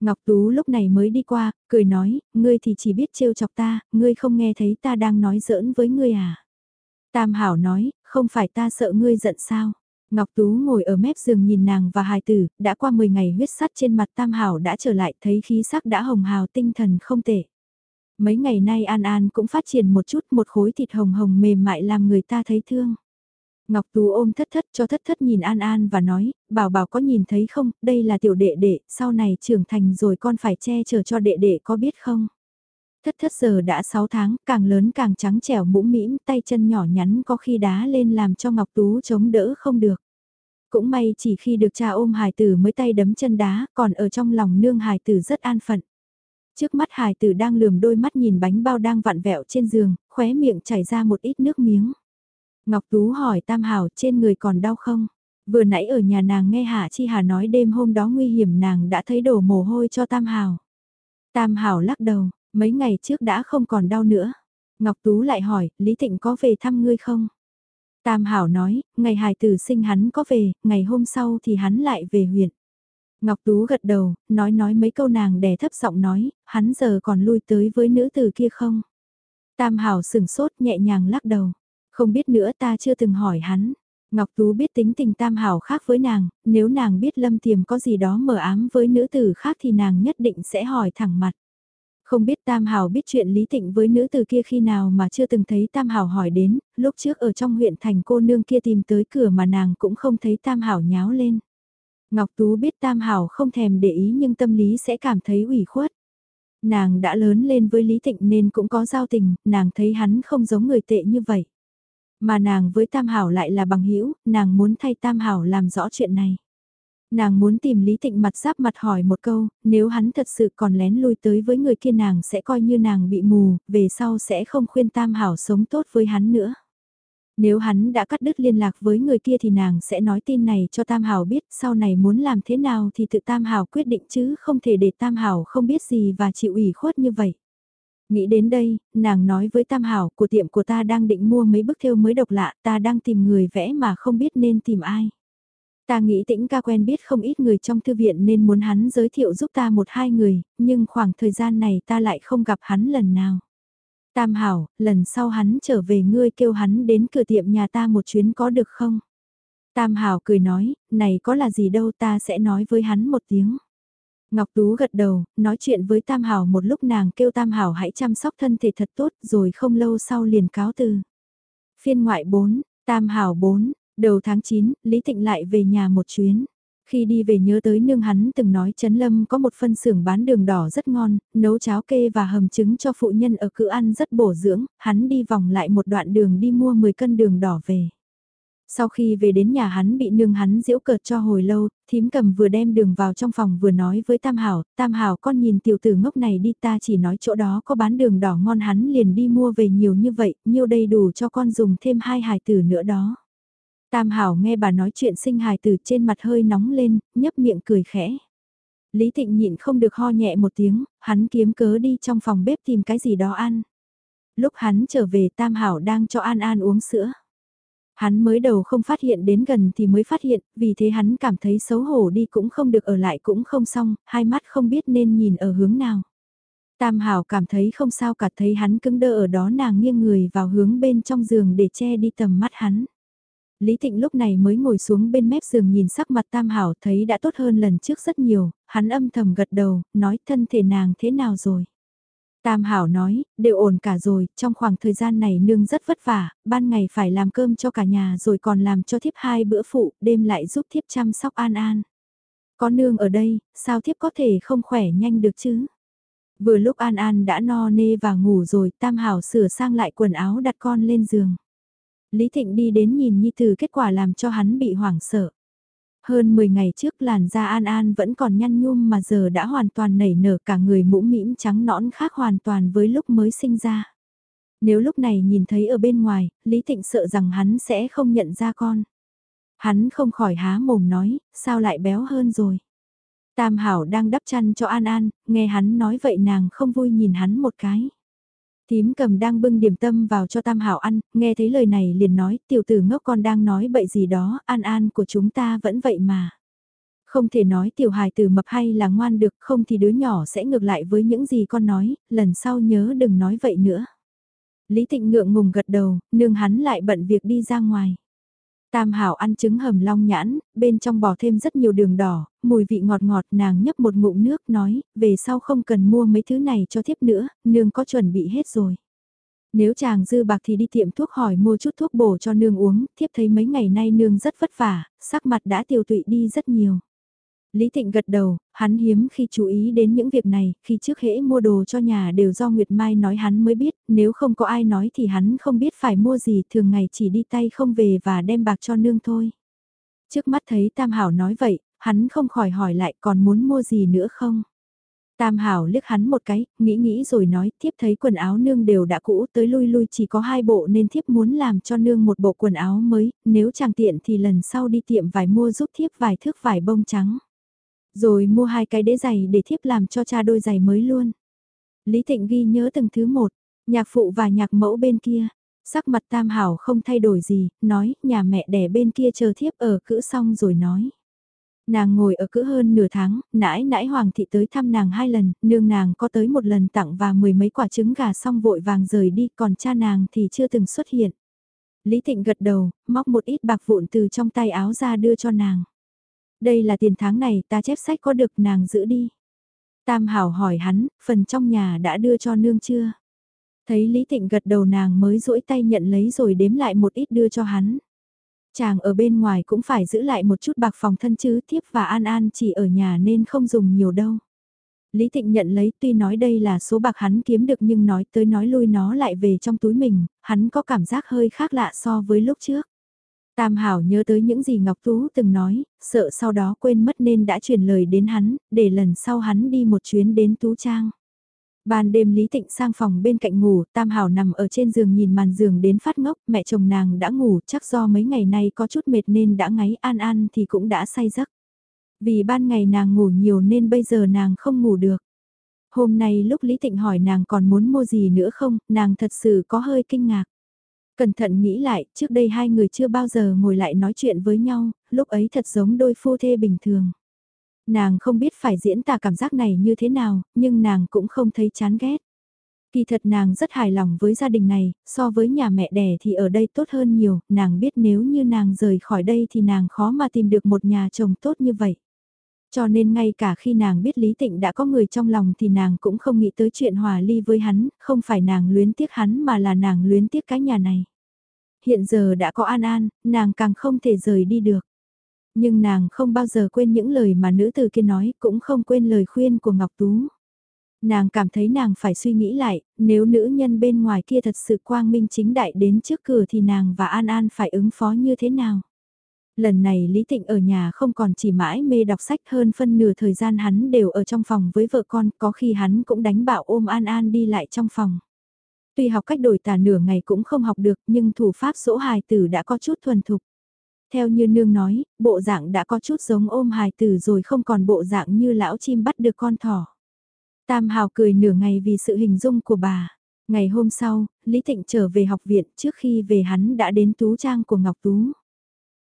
Ngọc Tú lúc này mới đi qua, cười nói, ngươi thì chỉ biết trêu chọc ta, ngươi không nghe thấy ta đang nói giỡn với ngươi à. Tam Hảo nói, không phải ta sợ ngươi giận sao. Ngọc Tú ngồi ở mép giường nhìn nàng và hài tử, đã qua 10 ngày huyết sắt trên mặt Tam Hảo đã trở lại thấy khí sắc đã hồng hào tinh thần không tệ. Mấy ngày nay An An cũng phát triển một chút một khối thịt hồng hồng mềm mại làm người ta thấy thương. Ngọc Tú ôm thất thất cho thất thất nhìn An An và nói, bảo bảo có nhìn thấy không, đây là tiểu đệ đệ, sau này trưởng thành rồi con phải che chở cho đệ đệ có biết không? Thất thất giờ đã 6 tháng, càng lớn càng trắng trẻo mũm mĩm, tay chân nhỏ nhắn có khi đá lên làm cho Ngọc Tú chống đỡ không được. Cũng may chỉ khi được cha ôm hài tử mới tay đấm chân đá, còn ở trong lòng nương hài tử rất an phận. Trước mắt hài tử đang lườm đôi mắt nhìn bánh bao đang vặn vẹo trên giường, khóe miệng chảy ra một ít nước miếng. Ngọc Tú hỏi Tam Hảo trên người còn đau không? Vừa nãy ở nhà nàng nghe Hạ Chi Hà nói đêm hôm đó nguy hiểm nàng đã thấy đổ mồ hôi cho Tam Hảo. Tam Hảo lắc đầu, mấy ngày trước đã không còn đau nữa. Ngọc Tú lại hỏi, Lý Thịnh có về thăm ngươi không? Tam Hảo nói, ngày hài tử sinh hắn có về, ngày hôm sau thì hắn lại về huyện. Ngọc Tú gật đầu, nói nói mấy câu nàng đè thấp giọng nói, hắn giờ còn lui tới với nữ tử kia không? Tam Hảo sừng sốt nhẹ nhàng lắc đầu. Không biết nữa ta chưa từng hỏi hắn. Ngọc Tú biết tính tình tam hảo khác với nàng, nếu nàng biết lâm tiềm có gì đó mờ ám với nữ tử khác thì nàng nhất định sẽ hỏi thẳng mặt. Không biết Tam Hảo biết chuyện Lý Tịnh với nữ tử kia khi nào mà chưa từng thấy Tam Hảo hỏi đến, lúc trước ở trong huyện thành cô nương kia tìm tới cửa mà nàng cũng không thấy Tam Hảo nháo lên. Ngọc Tú biết Tam Hảo không thèm để ý nhưng tâm lý sẽ cảm thấy ủy khuất. Nàng đã lớn lên với Lý Tịnh nên cũng có giao tình, nàng thấy hắn không giống người tệ như vậy. Mà nàng với Tam Hảo lại là bằng hữu nàng muốn thay Tam Hảo làm rõ chuyện này. Nàng muốn tìm Lý Tịnh mặt giáp mặt hỏi một câu, nếu hắn thật sự còn lén lui tới với người kia nàng sẽ coi như nàng bị mù, về sau sẽ không khuyên Tam Hảo sống tốt với hắn nữa. Nếu hắn đã cắt đứt liên lạc với người kia thì nàng sẽ nói tin này cho Tam Hảo biết sau này muốn làm thế nào thì tự Tam Hảo quyết định chứ không thể để Tam Hảo không biết gì và chịu ủy khuất như vậy. Nghĩ đến đây, nàng nói với Tam Hảo, của tiệm của ta đang định mua mấy bức thêu mới độc lạ, ta đang tìm người vẽ mà không biết nên tìm ai. Ta nghĩ tĩnh ca quen biết không ít người trong thư viện nên muốn hắn giới thiệu giúp ta một hai người, nhưng khoảng thời gian này ta lại không gặp hắn lần nào. Tam Hảo, lần sau hắn trở về ngươi kêu hắn đến cửa tiệm nhà ta một chuyến có được không? Tam Hảo cười nói, này có là gì đâu ta sẽ nói với hắn một tiếng. Ngọc Tú gật đầu, nói chuyện với Tam Hảo một lúc nàng kêu Tam Hảo hãy chăm sóc thân thể thật tốt rồi không lâu sau liền cáo từ. Phiên ngoại 4, Tam Hảo 4, đầu tháng 9, Lý Thịnh lại về nhà một chuyến. Khi đi về nhớ tới nương hắn từng nói Trấn Lâm có một phân xưởng bán đường đỏ rất ngon, nấu cháo kê và hầm trứng cho phụ nhân ở cữ ăn rất bổ dưỡng, hắn đi vòng lại một đoạn đường đi mua 10 cân đường đỏ về. Sau khi về đến nhà hắn bị nương hắn giễu cợt cho hồi lâu, thím cầm vừa đem đường vào trong phòng vừa nói với Tam Hảo, Tam Hảo con nhìn tiểu tử ngốc này đi ta chỉ nói chỗ đó có bán đường đỏ ngon hắn liền đi mua về nhiều như vậy, nhiêu đầy đủ cho con dùng thêm hai hài tử nữa đó. Tam Hảo nghe bà nói chuyện sinh hài tử trên mặt hơi nóng lên, nhấp miệng cười khẽ. Lý Thịnh nhịn không được ho nhẹ một tiếng, hắn kiếm cớ đi trong phòng bếp tìm cái gì đó ăn. Lúc hắn trở về Tam Hảo đang cho An An uống sữa. Hắn mới đầu không phát hiện đến gần thì mới phát hiện, vì thế hắn cảm thấy xấu hổ đi cũng không được ở lại cũng không xong, hai mắt không biết nên nhìn ở hướng nào. Tam Hảo cảm thấy không sao cả thấy hắn cứng đơ ở đó nàng nghiêng người vào hướng bên trong giường để che đi tầm mắt hắn. Lý Thịnh lúc này mới ngồi xuống bên mép giường nhìn sắc mặt Tam Hảo thấy đã tốt hơn lần trước rất nhiều, hắn âm thầm gật đầu, nói thân thể nàng thế nào rồi. Tam Hảo nói, đều ổn cả rồi, trong khoảng thời gian này nương rất vất vả, ban ngày phải làm cơm cho cả nhà rồi còn làm cho thiếp hai bữa phụ, đêm lại giúp thiếp chăm sóc an an. Có nương ở đây, sao thiếp có thể không khỏe nhanh được chứ? Vừa lúc An An đã no nê và ngủ rồi, Tam Hảo sửa sang lại quần áo đặt con lên giường. Lý Thịnh đi đến nhìn Nhi Tử kết quả làm cho hắn bị hoảng sợ. Hơn 10 ngày trước làn da An An vẫn còn nhăn nhum mà giờ đã hoàn toàn nảy nở cả người mũm mĩm trắng nõn khác hoàn toàn với lúc mới sinh ra. Nếu lúc này nhìn thấy ở bên ngoài, Lý Thịnh sợ rằng hắn sẽ không nhận ra con. Hắn không khỏi há mồm nói, sao lại béo hơn rồi. Tam Hảo đang đắp chăn cho An An, nghe hắn nói vậy nàng không vui nhìn hắn một cái. Tím cầm đang bưng điểm tâm vào cho Tam Hảo ăn, nghe thấy lời này liền nói, tiểu tử ngốc con đang nói bậy gì đó, an an của chúng ta vẫn vậy mà. Không thể nói tiểu hài tử mập hay là ngoan được, không thì đứa nhỏ sẽ ngược lại với những gì con nói, lần sau nhớ đừng nói vậy nữa. Lý Tịnh ngượng ngùng gật đầu, nương hắn lại bận việc đi ra ngoài. Tam Hảo ăn trứng hầm long nhãn, bên trong bỏ thêm rất nhiều đường đỏ, mùi vị ngọt ngọt nàng nhấp một ngụm nước nói, về sau không cần mua mấy thứ này cho thiếp nữa, nương có chuẩn bị hết rồi. Nếu chàng dư bạc thì đi tiệm thuốc hỏi mua chút thuốc bổ cho nương uống, thiếp thấy mấy ngày nay nương rất vất vả, sắc mặt đã tiêu tụy đi rất nhiều. Lý Thịnh gật đầu, hắn hiếm khi chú ý đến những việc này, khi trước hễ mua đồ cho nhà đều do Nguyệt Mai nói hắn mới biết, nếu không có ai nói thì hắn không biết phải mua gì, thường ngày chỉ đi tay không về và đem bạc cho nương thôi. Trước mắt thấy Tam Hảo nói vậy, hắn không khỏi hỏi lại còn muốn mua gì nữa không? Tam Hảo liếc hắn một cái, nghĩ nghĩ rồi nói, thiếp thấy quần áo nương đều đã cũ, tới lui lui chỉ có hai bộ nên thiếp muốn làm cho nương một bộ quần áo mới, nếu chàng tiện thì lần sau đi tiệm vải mua giúp thiếp vài thước vải bông trắng. Rồi mua hai cái đế giày để thiếp làm cho cha đôi giày mới luôn. Lý Thịnh ghi nhớ từng thứ một, nhạc phụ và nhạc mẫu bên kia. Sắc mặt tam hảo không thay đổi gì, nói nhà mẹ đẻ bên kia chờ thiếp ở cữ xong rồi nói. Nàng ngồi ở cữ hơn nửa tháng, nãi nãi hoàng thị tới thăm nàng hai lần, nương nàng có tới một lần tặng và mười mấy quả trứng gà xong vội vàng rời đi, còn cha nàng thì chưa từng xuất hiện. Lý Thịnh gật đầu, móc một ít bạc vụn từ trong tay áo ra đưa cho nàng. Đây là tiền tháng này ta chép sách có được nàng giữ đi. Tam Hảo hỏi hắn, phần trong nhà đã đưa cho nương chưa? Thấy Lý Tịnh gật đầu nàng mới duỗi tay nhận lấy rồi đếm lại một ít đưa cho hắn. Chàng ở bên ngoài cũng phải giữ lại một chút bạc phòng thân chứ thiếp và An An chỉ ở nhà nên không dùng nhiều đâu. Lý Tịnh nhận lấy tuy nói đây là số bạc hắn kiếm được nhưng nói tới nói lui nó lại về trong túi mình, hắn có cảm giác hơi khác lạ so với lúc trước. Tam Hảo nhớ tới những gì Ngọc Tú từng nói, sợ sau đó quên mất nên đã truyền lời đến hắn, để lần sau hắn đi một chuyến đến Tú Trang. Ban đêm Lý Tịnh sang phòng bên cạnh ngủ, Tam Hảo nằm ở trên giường nhìn màn giường đến phát ngốc, mẹ chồng nàng đã ngủ, chắc do mấy ngày nay có chút mệt nên đã ngáy an an thì cũng đã say giấc. Vì ban ngày nàng ngủ nhiều nên bây giờ nàng không ngủ được. Hôm nay lúc Lý Tịnh hỏi nàng còn muốn mua gì nữa không, nàng thật sự có hơi kinh ngạc. Cẩn thận nghĩ lại, trước đây hai người chưa bao giờ ngồi lại nói chuyện với nhau, lúc ấy thật giống đôi phu thê bình thường. Nàng không biết phải diễn tả cảm giác này như thế nào, nhưng nàng cũng không thấy chán ghét. Kỳ thật nàng rất hài lòng với gia đình này, so với nhà mẹ đẻ thì ở đây tốt hơn nhiều, nàng biết nếu như nàng rời khỏi đây thì nàng khó mà tìm được một nhà chồng tốt như vậy. Cho nên ngay cả khi nàng biết Lý Tịnh đã có người trong lòng thì nàng cũng không nghĩ tới chuyện hòa ly với hắn, không phải nàng luyến tiếc hắn mà là nàng luyến tiếc cái nhà này. Hiện giờ đã có An An, nàng càng không thể rời đi được. Nhưng nàng không bao giờ quên những lời mà nữ tử kia nói, cũng không quên lời khuyên của Ngọc Tú. Nàng cảm thấy nàng phải suy nghĩ lại, nếu nữ nhân bên ngoài kia thật sự quang minh chính đại đến trước cửa thì nàng và An An phải ứng phó như thế nào. Lần này Lý Tịnh ở nhà không còn chỉ mãi mê đọc sách hơn phân nửa thời gian hắn đều ở trong phòng với vợ con, có khi hắn cũng đánh bạo ôm An An đi lại trong phòng. Tuy học cách đổi tả nửa ngày cũng không học được nhưng thủ pháp sỗ hài tử đã có chút thuần thục. Theo như nương nói, bộ dạng đã có chút giống ôm hài tử rồi không còn bộ dạng như lão chim bắt được con thỏ. Tam Hào cười nửa ngày vì sự hình dung của bà. Ngày hôm sau, Lý Thịnh trở về học viện trước khi về hắn đã đến tú trang của Ngọc Tú.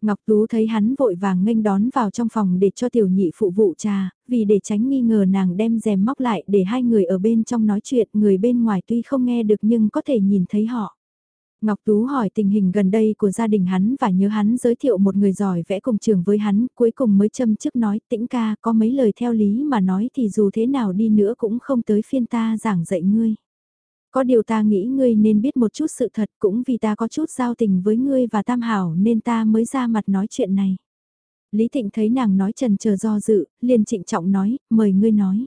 Ngọc Tú thấy hắn vội vàng nghênh đón vào trong phòng để cho tiểu nhị phụ vụ trà, vì để tránh nghi ngờ nàng đem rèm móc lại để hai người ở bên trong nói chuyện, người bên ngoài tuy không nghe được nhưng có thể nhìn thấy họ. Ngọc Tú hỏi tình hình gần đây của gia đình hắn và nhớ hắn giới thiệu một người giỏi vẽ cùng trường với hắn, cuối cùng mới châm chức nói tĩnh ca có mấy lời theo lý mà nói thì dù thế nào đi nữa cũng không tới phiên ta giảng dạy ngươi. Có điều ta nghĩ ngươi nên biết một chút sự thật cũng vì ta có chút giao tình với ngươi và tam hảo nên ta mới ra mặt nói chuyện này. Lý Thịnh thấy nàng nói trần chờ do dự, liền trịnh trọng nói, mời ngươi nói.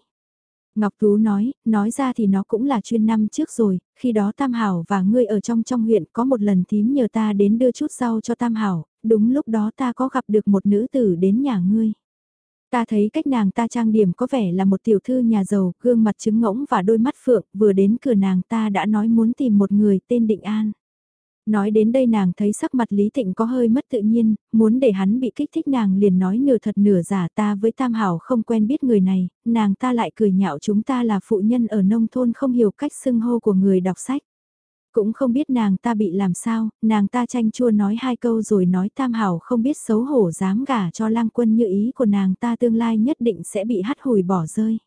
Ngọc Tú nói, nói ra thì nó cũng là chuyên năm trước rồi, khi đó Tam Hảo và ngươi ở trong trong huyện có một lần thím nhờ ta đến đưa chút rau cho Tam Hảo, đúng lúc đó ta có gặp được một nữ tử đến nhà ngươi. Ta thấy cách nàng ta trang điểm có vẻ là một tiểu thư nhà giàu, gương mặt trứng ngỗng và đôi mắt phượng, vừa đến cửa nàng ta đã nói muốn tìm một người tên Định An. Nói đến đây nàng thấy sắc mặt Lý thịnh có hơi mất tự nhiên, muốn để hắn bị kích thích nàng liền nói nửa thật nửa giả ta với Tam Hảo không quen biết người này, nàng ta lại cười nhạo chúng ta là phụ nhân ở nông thôn không hiểu cách xưng hô của người đọc sách. Cũng không biết nàng ta bị làm sao, nàng ta tranh chua nói hai câu rồi nói Tam Hảo không biết xấu hổ dám gả cho lang quân như ý của nàng ta tương lai nhất định sẽ bị hắt hùi bỏ rơi.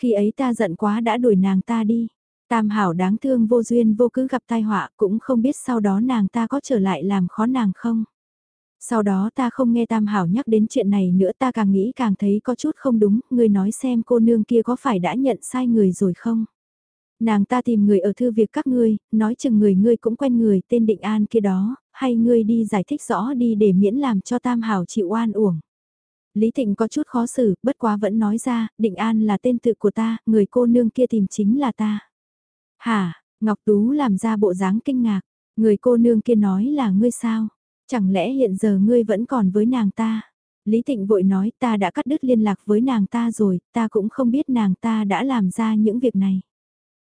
Khi ấy ta giận quá đã đuổi nàng ta đi Tam hảo đáng thương vô duyên vô cứ gặp tai họa cũng không biết sau đó nàng ta có trở lại làm khó nàng không. Sau đó ta không nghe Tam Hảo nhắc đến chuyện này nữa ta càng nghĩ càng thấy có chút không đúng, người nói xem cô nương kia có phải đã nhận sai người rồi không? Nàng ta tìm người ở thư việc các ngươi, nói chừng người ngươi cũng quen người tên Định An kia đó, hay ngươi đi giải thích rõ đi để miễn làm cho Tam Hảo chịu oan uổng. Lý Thịnh có chút khó xử, bất quá vẫn nói ra, Định An là tên tự của ta, người cô nương kia tìm chính là ta. Hả, Ngọc Tú làm ra bộ dáng kinh ngạc, người cô nương kia nói là ngươi sao? Chẳng lẽ hiện giờ ngươi vẫn còn với nàng ta? Lý thịnh vội nói ta đã cắt đứt liên lạc với nàng ta rồi, ta cũng không biết nàng ta đã làm ra những việc này.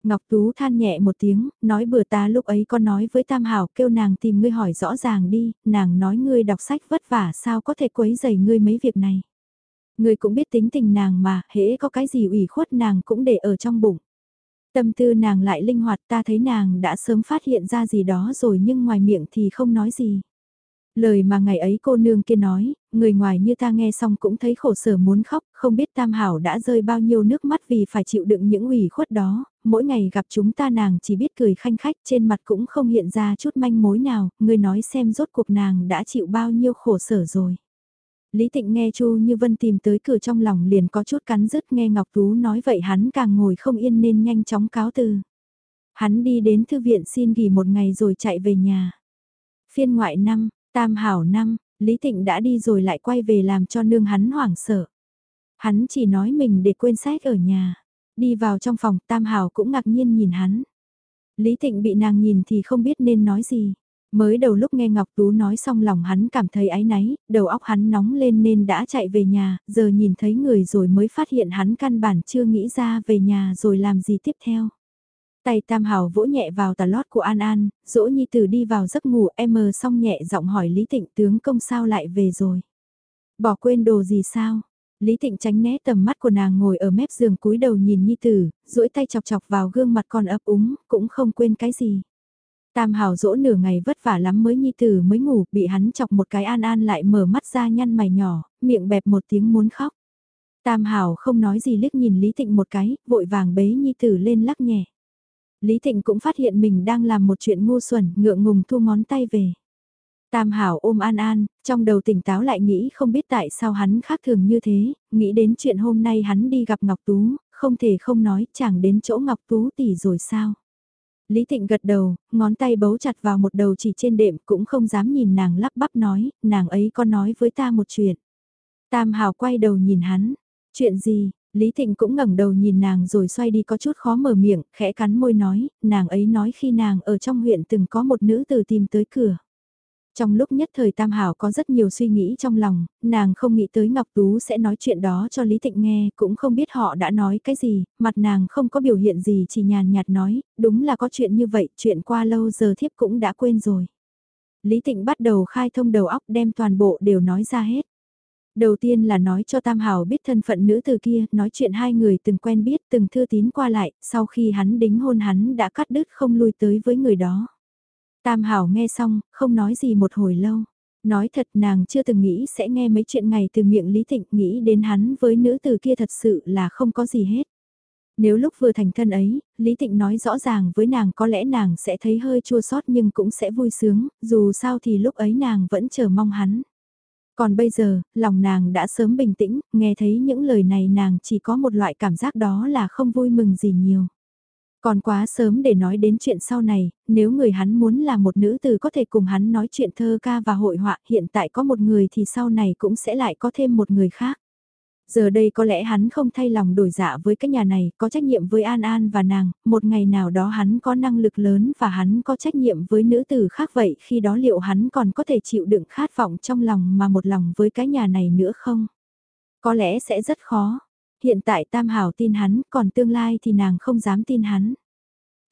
Ngọc Tú than nhẹ một tiếng, nói bữa ta lúc ấy có nói với Tam Hảo kêu nàng tìm ngươi hỏi rõ ràng đi, nàng nói ngươi đọc sách vất vả sao có thể quấy dày ngươi mấy việc này. Ngươi cũng biết tính tình nàng mà, hễ có cái gì ủy khuất nàng cũng để ở trong bụng. Tâm tư nàng lại linh hoạt ta thấy nàng đã sớm phát hiện ra gì đó rồi nhưng ngoài miệng thì không nói gì. Lời mà ngày ấy cô nương kia nói, người ngoài như ta nghe xong cũng thấy khổ sở muốn khóc, không biết Tam Hảo đã rơi bao nhiêu nước mắt vì phải chịu đựng những ủy khuất đó, mỗi ngày gặp chúng ta nàng chỉ biết cười khanh khách trên mặt cũng không hiện ra chút manh mối nào, người nói xem rốt cuộc nàng đã chịu bao nhiêu khổ sở rồi. Lý Tịnh nghe Chu Như Vân tìm tới cửa trong lòng liền có chút cắn rứt nghe Ngọc Tú nói vậy hắn càng ngồi không yên nên nhanh chóng cáo từ. Hắn đi đến thư viện xin nghỉ một ngày rồi chạy về nhà. Phiên ngoại năm, tam hảo năm, Lý Tịnh đã đi rồi lại quay về làm cho nương hắn hoảng sợ. Hắn chỉ nói mình để quên sách ở nhà. Đi vào trong phòng tam hảo cũng ngạc nhiên nhìn hắn. Lý Tịnh bị nàng nhìn thì không biết nên nói gì. Mới đầu lúc nghe Ngọc Tú nói xong lòng hắn cảm thấy áy náy, đầu óc hắn nóng lên nên đã chạy về nhà, giờ nhìn thấy người rồi mới phát hiện hắn căn bản chưa nghĩ ra về nhà rồi làm gì tiếp theo. Tay Tam Hảo vỗ nhẹ vào tà lót của An An, dỗ Nhi Tử đi vào giấc ngủ em mờ xong nhẹ giọng hỏi Lý Tịnh tướng công sao lại về rồi. Bỏ quên đồ gì sao? Lý Tịnh tránh né tầm mắt của nàng ngồi ở mép giường cúi đầu nhìn Nhi Tử, duỗi tay chọc chọc vào gương mặt còn ấp úng, cũng không quên cái gì. Tam hào dỗ nửa ngày vất vả lắm mới nhi tử mới ngủ, bị hắn chọc một cái an an lại mở mắt ra nhăn mày nhỏ, miệng bẹp một tiếng muốn khóc. Tam hào không nói gì liếc nhìn Lý Thịnh một cái, vội vàng bế nhi tử lên lắc nhẹ. Lý Thịnh cũng phát hiện mình đang làm một chuyện ngu xuẩn, ngượng ngùng thu ngón tay về. Tam Hảo ôm An An, trong đầu tỉnh táo lại nghĩ không biết tại sao hắn khác thường như thế, nghĩ đến chuyện hôm nay hắn đi gặp Ngọc Tú, không thể không nói chẳng đến chỗ Ngọc Tú tỷ rồi sao. Lý Thịnh gật đầu, ngón tay bấu chặt vào một đầu chỉ trên đệm cũng không dám nhìn nàng lắp bắp nói, nàng ấy có nói với ta một chuyện. Tam Hảo quay đầu nhìn hắn, chuyện gì, Lý Thịnh cũng ngẩng đầu nhìn nàng rồi xoay đi có chút khó mở miệng, khẽ cắn môi nói, nàng ấy nói khi nàng ở trong huyện từng có một nữ tử tìm tới cửa. Trong lúc nhất thời Tam Hảo có rất nhiều suy nghĩ trong lòng, nàng không nghĩ tới Ngọc Tú sẽ nói chuyện đó cho Lý Tịnh nghe, cũng không biết họ đã nói cái gì, mặt nàng không có biểu hiện gì chỉ nhàn nhạt nói, đúng là có chuyện như vậy, chuyện qua lâu giờ thiếp cũng đã quên rồi. Lý Tịnh bắt đầu khai thông đầu óc đem toàn bộ đều nói ra hết. Đầu tiên là nói cho Tam Hảo biết thân phận nữ từ kia, nói chuyện hai người từng quen biết, từng thư tín qua lại, sau khi hắn đính hôn hắn đã cắt đứt không lui tới với người đó. Tam Hảo nghe xong, không nói gì một hồi lâu. Nói thật nàng chưa từng nghĩ sẽ nghe mấy chuyện ngày từ miệng Lý Tịnh nghĩ đến hắn với nữ từ kia thật sự là không có gì hết. Nếu lúc vừa thành thân ấy, Lý Tịnh nói rõ ràng với nàng có lẽ nàng sẽ thấy hơi chua xót nhưng cũng sẽ vui sướng, dù sao thì lúc ấy nàng vẫn chờ mong hắn. Còn bây giờ, lòng nàng đã sớm bình tĩnh, nghe thấy những lời này nàng chỉ có một loại cảm giác đó là không vui mừng gì nhiều. Còn quá sớm để nói đến chuyện sau này, nếu người hắn muốn là một nữ tử có thể cùng hắn nói chuyện thơ ca và hội họa hiện tại có một người thì sau này cũng sẽ lại có thêm một người khác. Giờ đây có lẽ hắn không thay lòng đổi dạ với cái nhà này, có trách nhiệm với An An và nàng, một ngày nào đó hắn có năng lực lớn và hắn có trách nhiệm với nữ tử khác vậy khi đó liệu hắn còn có thể chịu đựng khát vọng trong lòng mà một lòng với cái nhà này nữa không? Có lẽ sẽ rất khó. Hiện tại Tam Hảo tin hắn, còn tương lai thì nàng không dám tin hắn.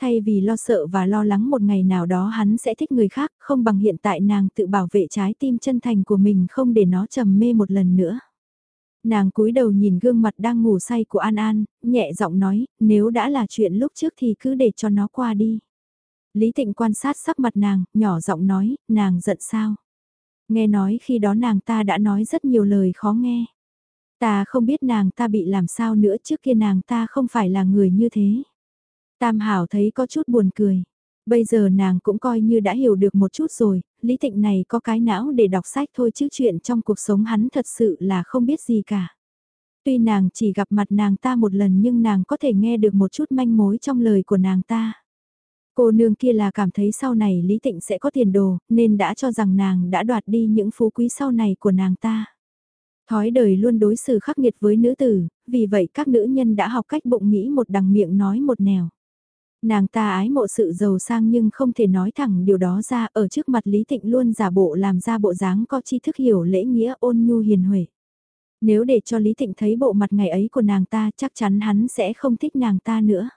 Thay vì lo sợ và lo lắng một ngày nào đó hắn sẽ thích người khác, không bằng hiện tại nàng tự bảo vệ trái tim chân thành của mình không để nó trầm mê một lần nữa. Nàng cúi đầu nhìn gương mặt đang ngủ say của An An, nhẹ giọng nói, nếu đã là chuyện lúc trước thì cứ để cho nó qua đi. Lý Tịnh quan sát sắc mặt nàng, nhỏ giọng nói, nàng giận sao? Nghe nói khi đó nàng ta đã nói rất nhiều lời khó nghe. Ta không biết nàng ta bị làm sao nữa trước kia nàng ta không phải là người như thế. Tam Hảo thấy có chút buồn cười. Bây giờ nàng cũng coi như đã hiểu được một chút rồi, Lý Tịnh này có cái não để đọc sách thôi chứ chuyện trong cuộc sống hắn thật sự là không biết gì cả. Tuy nàng chỉ gặp mặt nàng ta một lần nhưng nàng có thể nghe được một chút manh mối trong lời của nàng ta. Cô nương kia là cảm thấy sau này Lý Tịnh sẽ có tiền đồ, nên đã cho rằng nàng đã đoạt đi những phú quý sau này của nàng ta. Thói đời luôn đối xử khắc nghiệt với nữ tử, vì vậy các nữ nhân đã học cách bụng nghĩ một đằng miệng nói một nẻo. Nàng ta ái mộ sự giàu sang nhưng không thể nói thẳng điều đó ra ở trước mặt Lý Tịnh luôn giả bộ làm ra bộ dáng có tri thức hiểu lễ nghĩa ôn nhu hiền huệ. Nếu để cho Lý Tịnh thấy bộ mặt ngày ấy của nàng ta chắc chắn hắn sẽ không thích nàng ta nữa.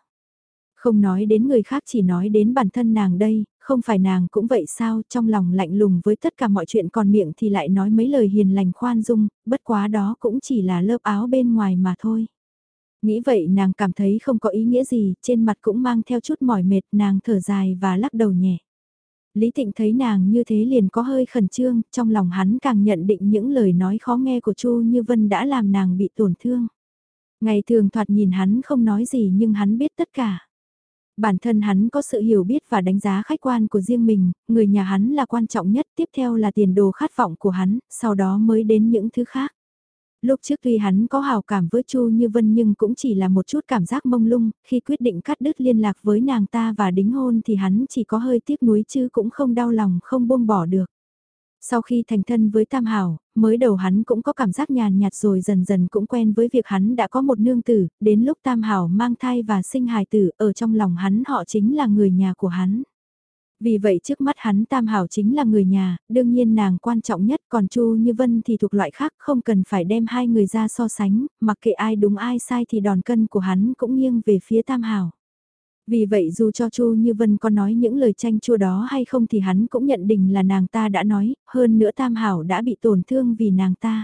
Không nói đến người khác chỉ nói đến bản thân nàng đây, không phải nàng cũng vậy sao, trong lòng lạnh lùng với tất cả mọi chuyện còn miệng thì lại nói mấy lời hiền lành khoan dung, bất quá đó cũng chỉ là lớp áo bên ngoài mà thôi. Nghĩ vậy nàng cảm thấy không có ý nghĩa gì, trên mặt cũng mang theo chút mỏi mệt, nàng thở dài và lắc đầu nhẹ. Lý Tịnh thấy nàng như thế liền có hơi khẩn trương, trong lòng hắn càng nhận định những lời nói khó nghe của Chu Như Vân đã làm nàng bị tổn thương. Ngày thường thoạt nhìn hắn không nói gì nhưng hắn biết tất cả. Bản thân hắn có sự hiểu biết và đánh giá khách quan của riêng mình, người nhà hắn là quan trọng nhất, tiếp theo là tiền đồ khát vọng của hắn, sau đó mới đến những thứ khác. Lúc trước tuy hắn có hào cảm với Chu Như Vân nhưng cũng chỉ là một chút cảm giác mông lung, khi quyết định cắt đứt liên lạc với nàng ta và đính hôn thì hắn chỉ có hơi tiếc nuối chứ cũng không đau lòng không buông bỏ được. Sau khi thành thân với Tam Hảo, mới đầu hắn cũng có cảm giác nhàn nhạt rồi dần dần cũng quen với việc hắn đã có một nương tử, đến lúc Tam Hảo mang thai và sinh hài tử, ở trong lòng hắn họ chính là người nhà của hắn. Vì vậy trước mắt hắn Tam Hảo chính là người nhà, đương nhiên nàng quan trọng nhất còn Chu Như Vân thì thuộc loại khác không cần phải đem hai người ra so sánh, mặc kệ ai đúng ai sai thì đòn cân của hắn cũng nghiêng về phía Tam Hảo. Vì vậy dù cho Chu Như Vân có nói những lời tranh chua đó hay không thì hắn cũng nhận định là nàng ta đã nói, hơn nữa Tam Hảo đã bị tổn thương vì nàng ta.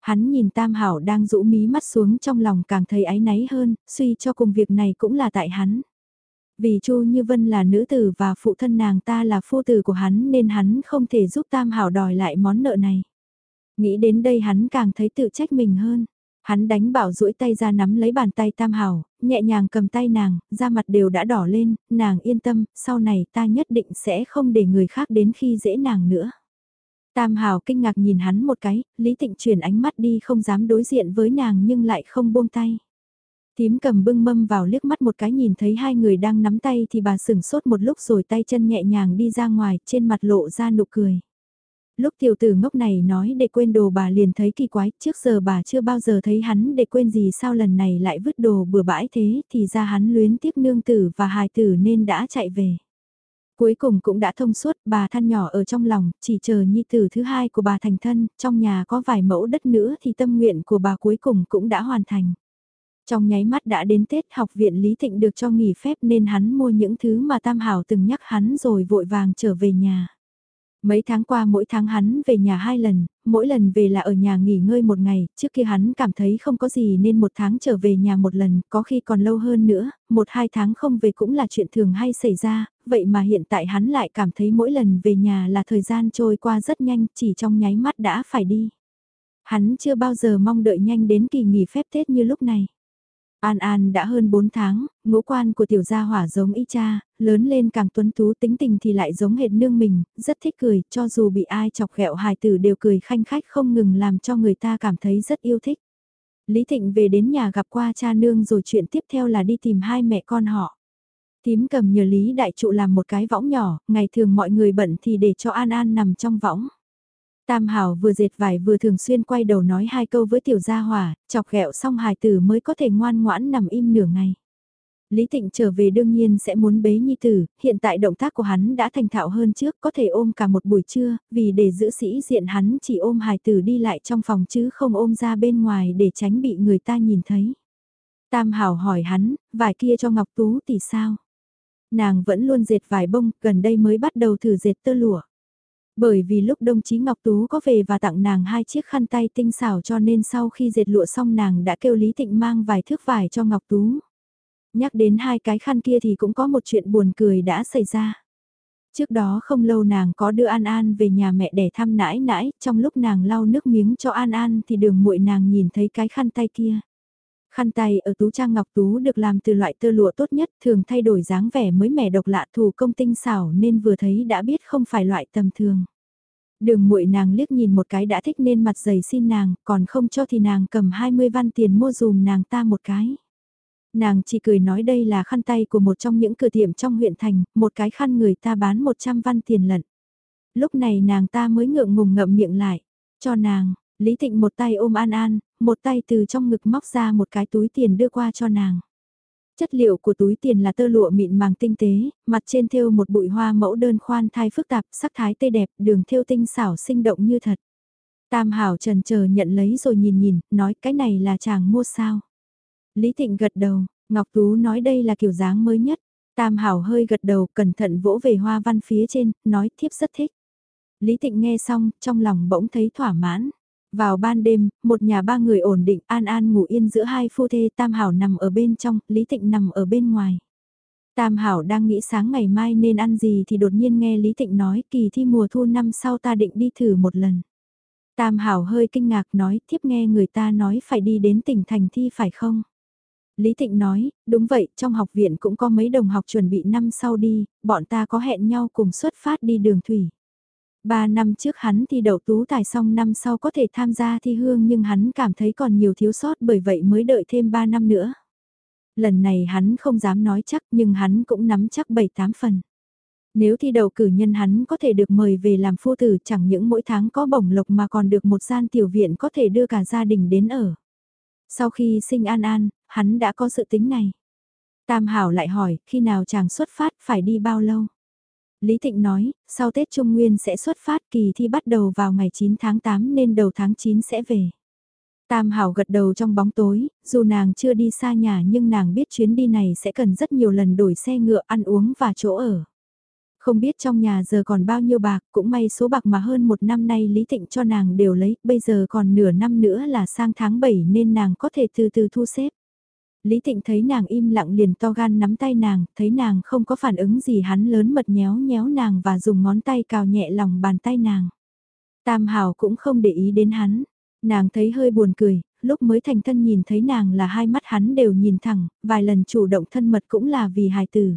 Hắn nhìn Tam Hảo đang rũ mí mắt xuống trong lòng càng thấy áy náy hơn, suy cho cùng việc này cũng là tại hắn. Vì Chu Như Vân là nữ tử và phụ thân nàng ta là phu tử của hắn nên hắn không thể giúp Tam Hảo đòi lại món nợ này. Nghĩ đến đây hắn càng thấy tự trách mình hơn. Hắn đánh bảo duỗi tay ra nắm lấy bàn tay Tam Hảo, nhẹ nhàng cầm tay nàng, da mặt đều đã đỏ lên, nàng yên tâm, sau này ta nhất định sẽ không để người khác đến khi dễ nàng nữa. Tam Hảo kinh ngạc nhìn hắn một cái, Lý Tịnh chuyển ánh mắt đi không dám đối diện với nàng nhưng lại không buông tay. Tím cầm bưng mâm vào liếc mắt một cái nhìn thấy hai người đang nắm tay thì bà sửng sốt một lúc rồi tay chân nhẹ nhàng đi ra ngoài trên mặt lộ ra nụ cười. Lúc tiểu tử ngốc này nói để quên đồ bà liền thấy kỳ quái, trước giờ bà chưa bao giờ thấy hắn để quên gì sao lần này lại vứt đồ bừa bãi thế thì ra hắn luyến tiếc nương tử và hài tử nên đã chạy về. Cuối cùng cũng đã thông suốt, bà than nhỏ ở trong lòng, chỉ chờ nhi tử thứ hai của bà thành thân, trong nhà có vài mẫu đất nữa thì tâm nguyện của bà cuối cùng cũng đã hoàn thành. Trong nháy mắt đã đến Tết học viện Lý Thịnh được cho nghỉ phép nên hắn mua những thứ mà Tam Hảo từng nhắc hắn rồi vội vàng trở về nhà. Mấy tháng qua mỗi tháng hắn về nhà hai lần, mỗi lần về là ở nhà nghỉ ngơi một ngày, trước kia hắn cảm thấy không có gì nên một tháng trở về nhà một lần, có khi còn lâu hơn nữa, một hai tháng không về cũng là chuyện thường hay xảy ra, vậy mà hiện tại hắn lại cảm thấy mỗi lần về nhà là thời gian trôi qua rất nhanh, chỉ trong nháy mắt đã phải đi. Hắn chưa bao giờ mong đợi nhanh đến kỳ nghỉ phép Tết như lúc này. An An đã hơn 4 tháng, ngũ quan của tiểu gia hỏa giống y cha, lớn lên càng tuấn tú tính tình thì lại giống hệt nương mình, rất thích cười, cho dù bị ai chọc ghẹo hài tử đều cười khanh khách không ngừng làm cho người ta cảm thấy rất yêu thích. Lý Thịnh về đến nhà gặp qua cha nương rồi chuyện tiếp theo là đi tìm hai mẹ con họ. Tím cầm nhờ Lý Đại Trụ làm một cái võng nhỏ, ngày thường mọi người bận thì để cho An An nằm trong võng. Tam Hảo vừa dệt vải vừa thường xuyên quay đầu nói hai câu với tiểu gia hỏa, chọc ghẹo xong hài tử mới có thể ngoan ngoãn nằm im nửa ngày. Lý Tịnh trở về đương nhiên sẽ muốn bế nhi tử, hiện tại động tác của hắn đã thành thạo hơn trước, có thể ôm cả một buổi trưa, vì để giữ sĩ diện hắn chỉ ôm hài tử đi lại trong phòng chứ không ôm ra bên ngoài để tránh bị người ta nhìn thấy. Tam Hảo hỏi hắn, vải kia cho Ngọc Tú thì sao? Nàng vẫn luôn dệt vải bông, gần đây mới bắt đầu thử dệt tơ lụa. Bởi vì lúc đồng chí Ngọc Tú có về và tặng nàng hai chiếc khăn tay tinh xảo cho nên sau khi dệt lụa xong nàng đã kêu Lý Tịnh mang vài thước vải cho Ngọc Tú. Nhắc đến hai cái khăn kia thì cũng có một chuyện buồn cười đã xảy ra. Trước đó không lâu nàng có đưa An An về nhà mẹ để thăm nãi nãi, trong lúc nàng lau nước miếng cho An An thì đường muội nàng nhìn thấy cái khăn tay kia. Khăn tay ở tú trang ngọc tú được làm từ loại tơ lụa tốt nhất, thường thay đổi dáng vẻ mới mẻ độc lạ thủ công tinh xảo nên vừa thấy đã biết không phải loại tầm thường. Đường muội nàng liếc nhìn một cái đã thích nên mặt dày xin nàng, còn không cho thì nàng cầm 20 văn tiền mua dùm nàng ta một cái. Nàng chỉ cười nói đây là khăn tay của một trong những cửa tiệm trong huyện thành, một cái khăn người ta bán 100 văn tiền lận. Lúc này nàng ta mới ngượng ngùng ngậm miệng lại, cho nàng, Lý Thịnh một tay ôm An An, một tay từ trong ngực móc ra một cái túi tiền đưa qua cho nàng. Chất liệu của túi tiền là tơ lụa mịn màng tinh tế, mặt trên thêu một bụi hoa mẫu đơn khoan thai phức tạp, sắc thái tê đẹp, đường thêu tinh xảo sinh động như thật. Tam Hảo trần chờ nhận lấy rồi nhìn nhìn, nói cái này là chàng mua sao. Lý Thịnh gật đầu, Ngọc Tú nói đây là kiểu dáng mới nhất. Tam Hảo hơi gật đầu, cẩn thận vỗ về hoa văn phía trên, nói thiếp rất thích. Lý Thịnh nghe xong, trong lòng bỗng thấy thỏa mãn. Vào ban đêm, một nhà ba người ổn định an an ngủ yên giữa hai phu thê Tam Hảo nằm ở bên trong, Lý Thịnh nằm ở bên ngoài. Tam Hảo đang nghĩ sáng ngày mai nên ăn gì thì đột nhiên nghe Lý Thịnh nói kỳ thi mùa thu năm sau ta định đi thử một lần. Tam Hảo hơi kinh ngạc nói tiếp nghe người ta nói phải đi đến tỉnh thành thi phải không? Lý Thịnh nói, đúng vậy, trong học viện cũng có mấy đồng học chuẩn bị năm sau đi, bọn ta có hẹn nhau cùng xuất phát đi đường thủy. Ba năm trước hắn thi đậu tú tài xong năm sau có thể tham gia thi hương nhưng hắn cảm thấy còn nhiều thiếu sót bởi vậy mới đợi thêm ba năm nữa. Lần này hắn không dám nói chắc nhưng hắn cũng nắm chắc 7-8 phần. Nếu thi đậu cử nhân hắn có thể được mời về làm phu tử chẳng những mỗi tháng có bổng lộc mà còn được một gian tiểu viện có thể đưa cả gia đình đến ở. Sau khi sinh An An, hắn đã có sự tính này. Tam Hảo lại hỏi, khi nào chàng xuất phát phải đi bao lâu? Lý Thịnh nói, sau Tết Trung Nguyên sẽ xuất phát kỳ thi bắt đầu vào ngày 9 tháng 8 nên đầu tháng 9 sẽ về. Tam Hảo gật đầu trong bóng tối, dù nàng chưa đi xa nhà nhưng nàng biết chuyến đi này sẽ cần rất nhiều lần đổi xe ngựa ăn uống và chỗ ở. Không biết trong nhà giờ còn bao nhiêu bạc, cũng may số bạc mà hơn một năm nay Lý Thịnh cho nàng đều lấy, bây giờ còn nửa năm nữa là sang tháng 7 nên nàng có thể từ từ thu xếp. Lý Thịnh thấy nàng im lặng liền to gan nắm tay nàng, thấy nàng không có phản ứng gì hắn lớn mật nhéo nhéo nàng và dùng ngón tay cào nhẹ lòng bàn tay nàng. Tam Hảo cũng không để ý đến hắn, nàng thấy hơi buồn cười, lúc mới thành thân nhìn thấy nàng là hai mắt hắn đều nhìn thẳng, vài lần chủ động thân mật cũng là vì hài tử.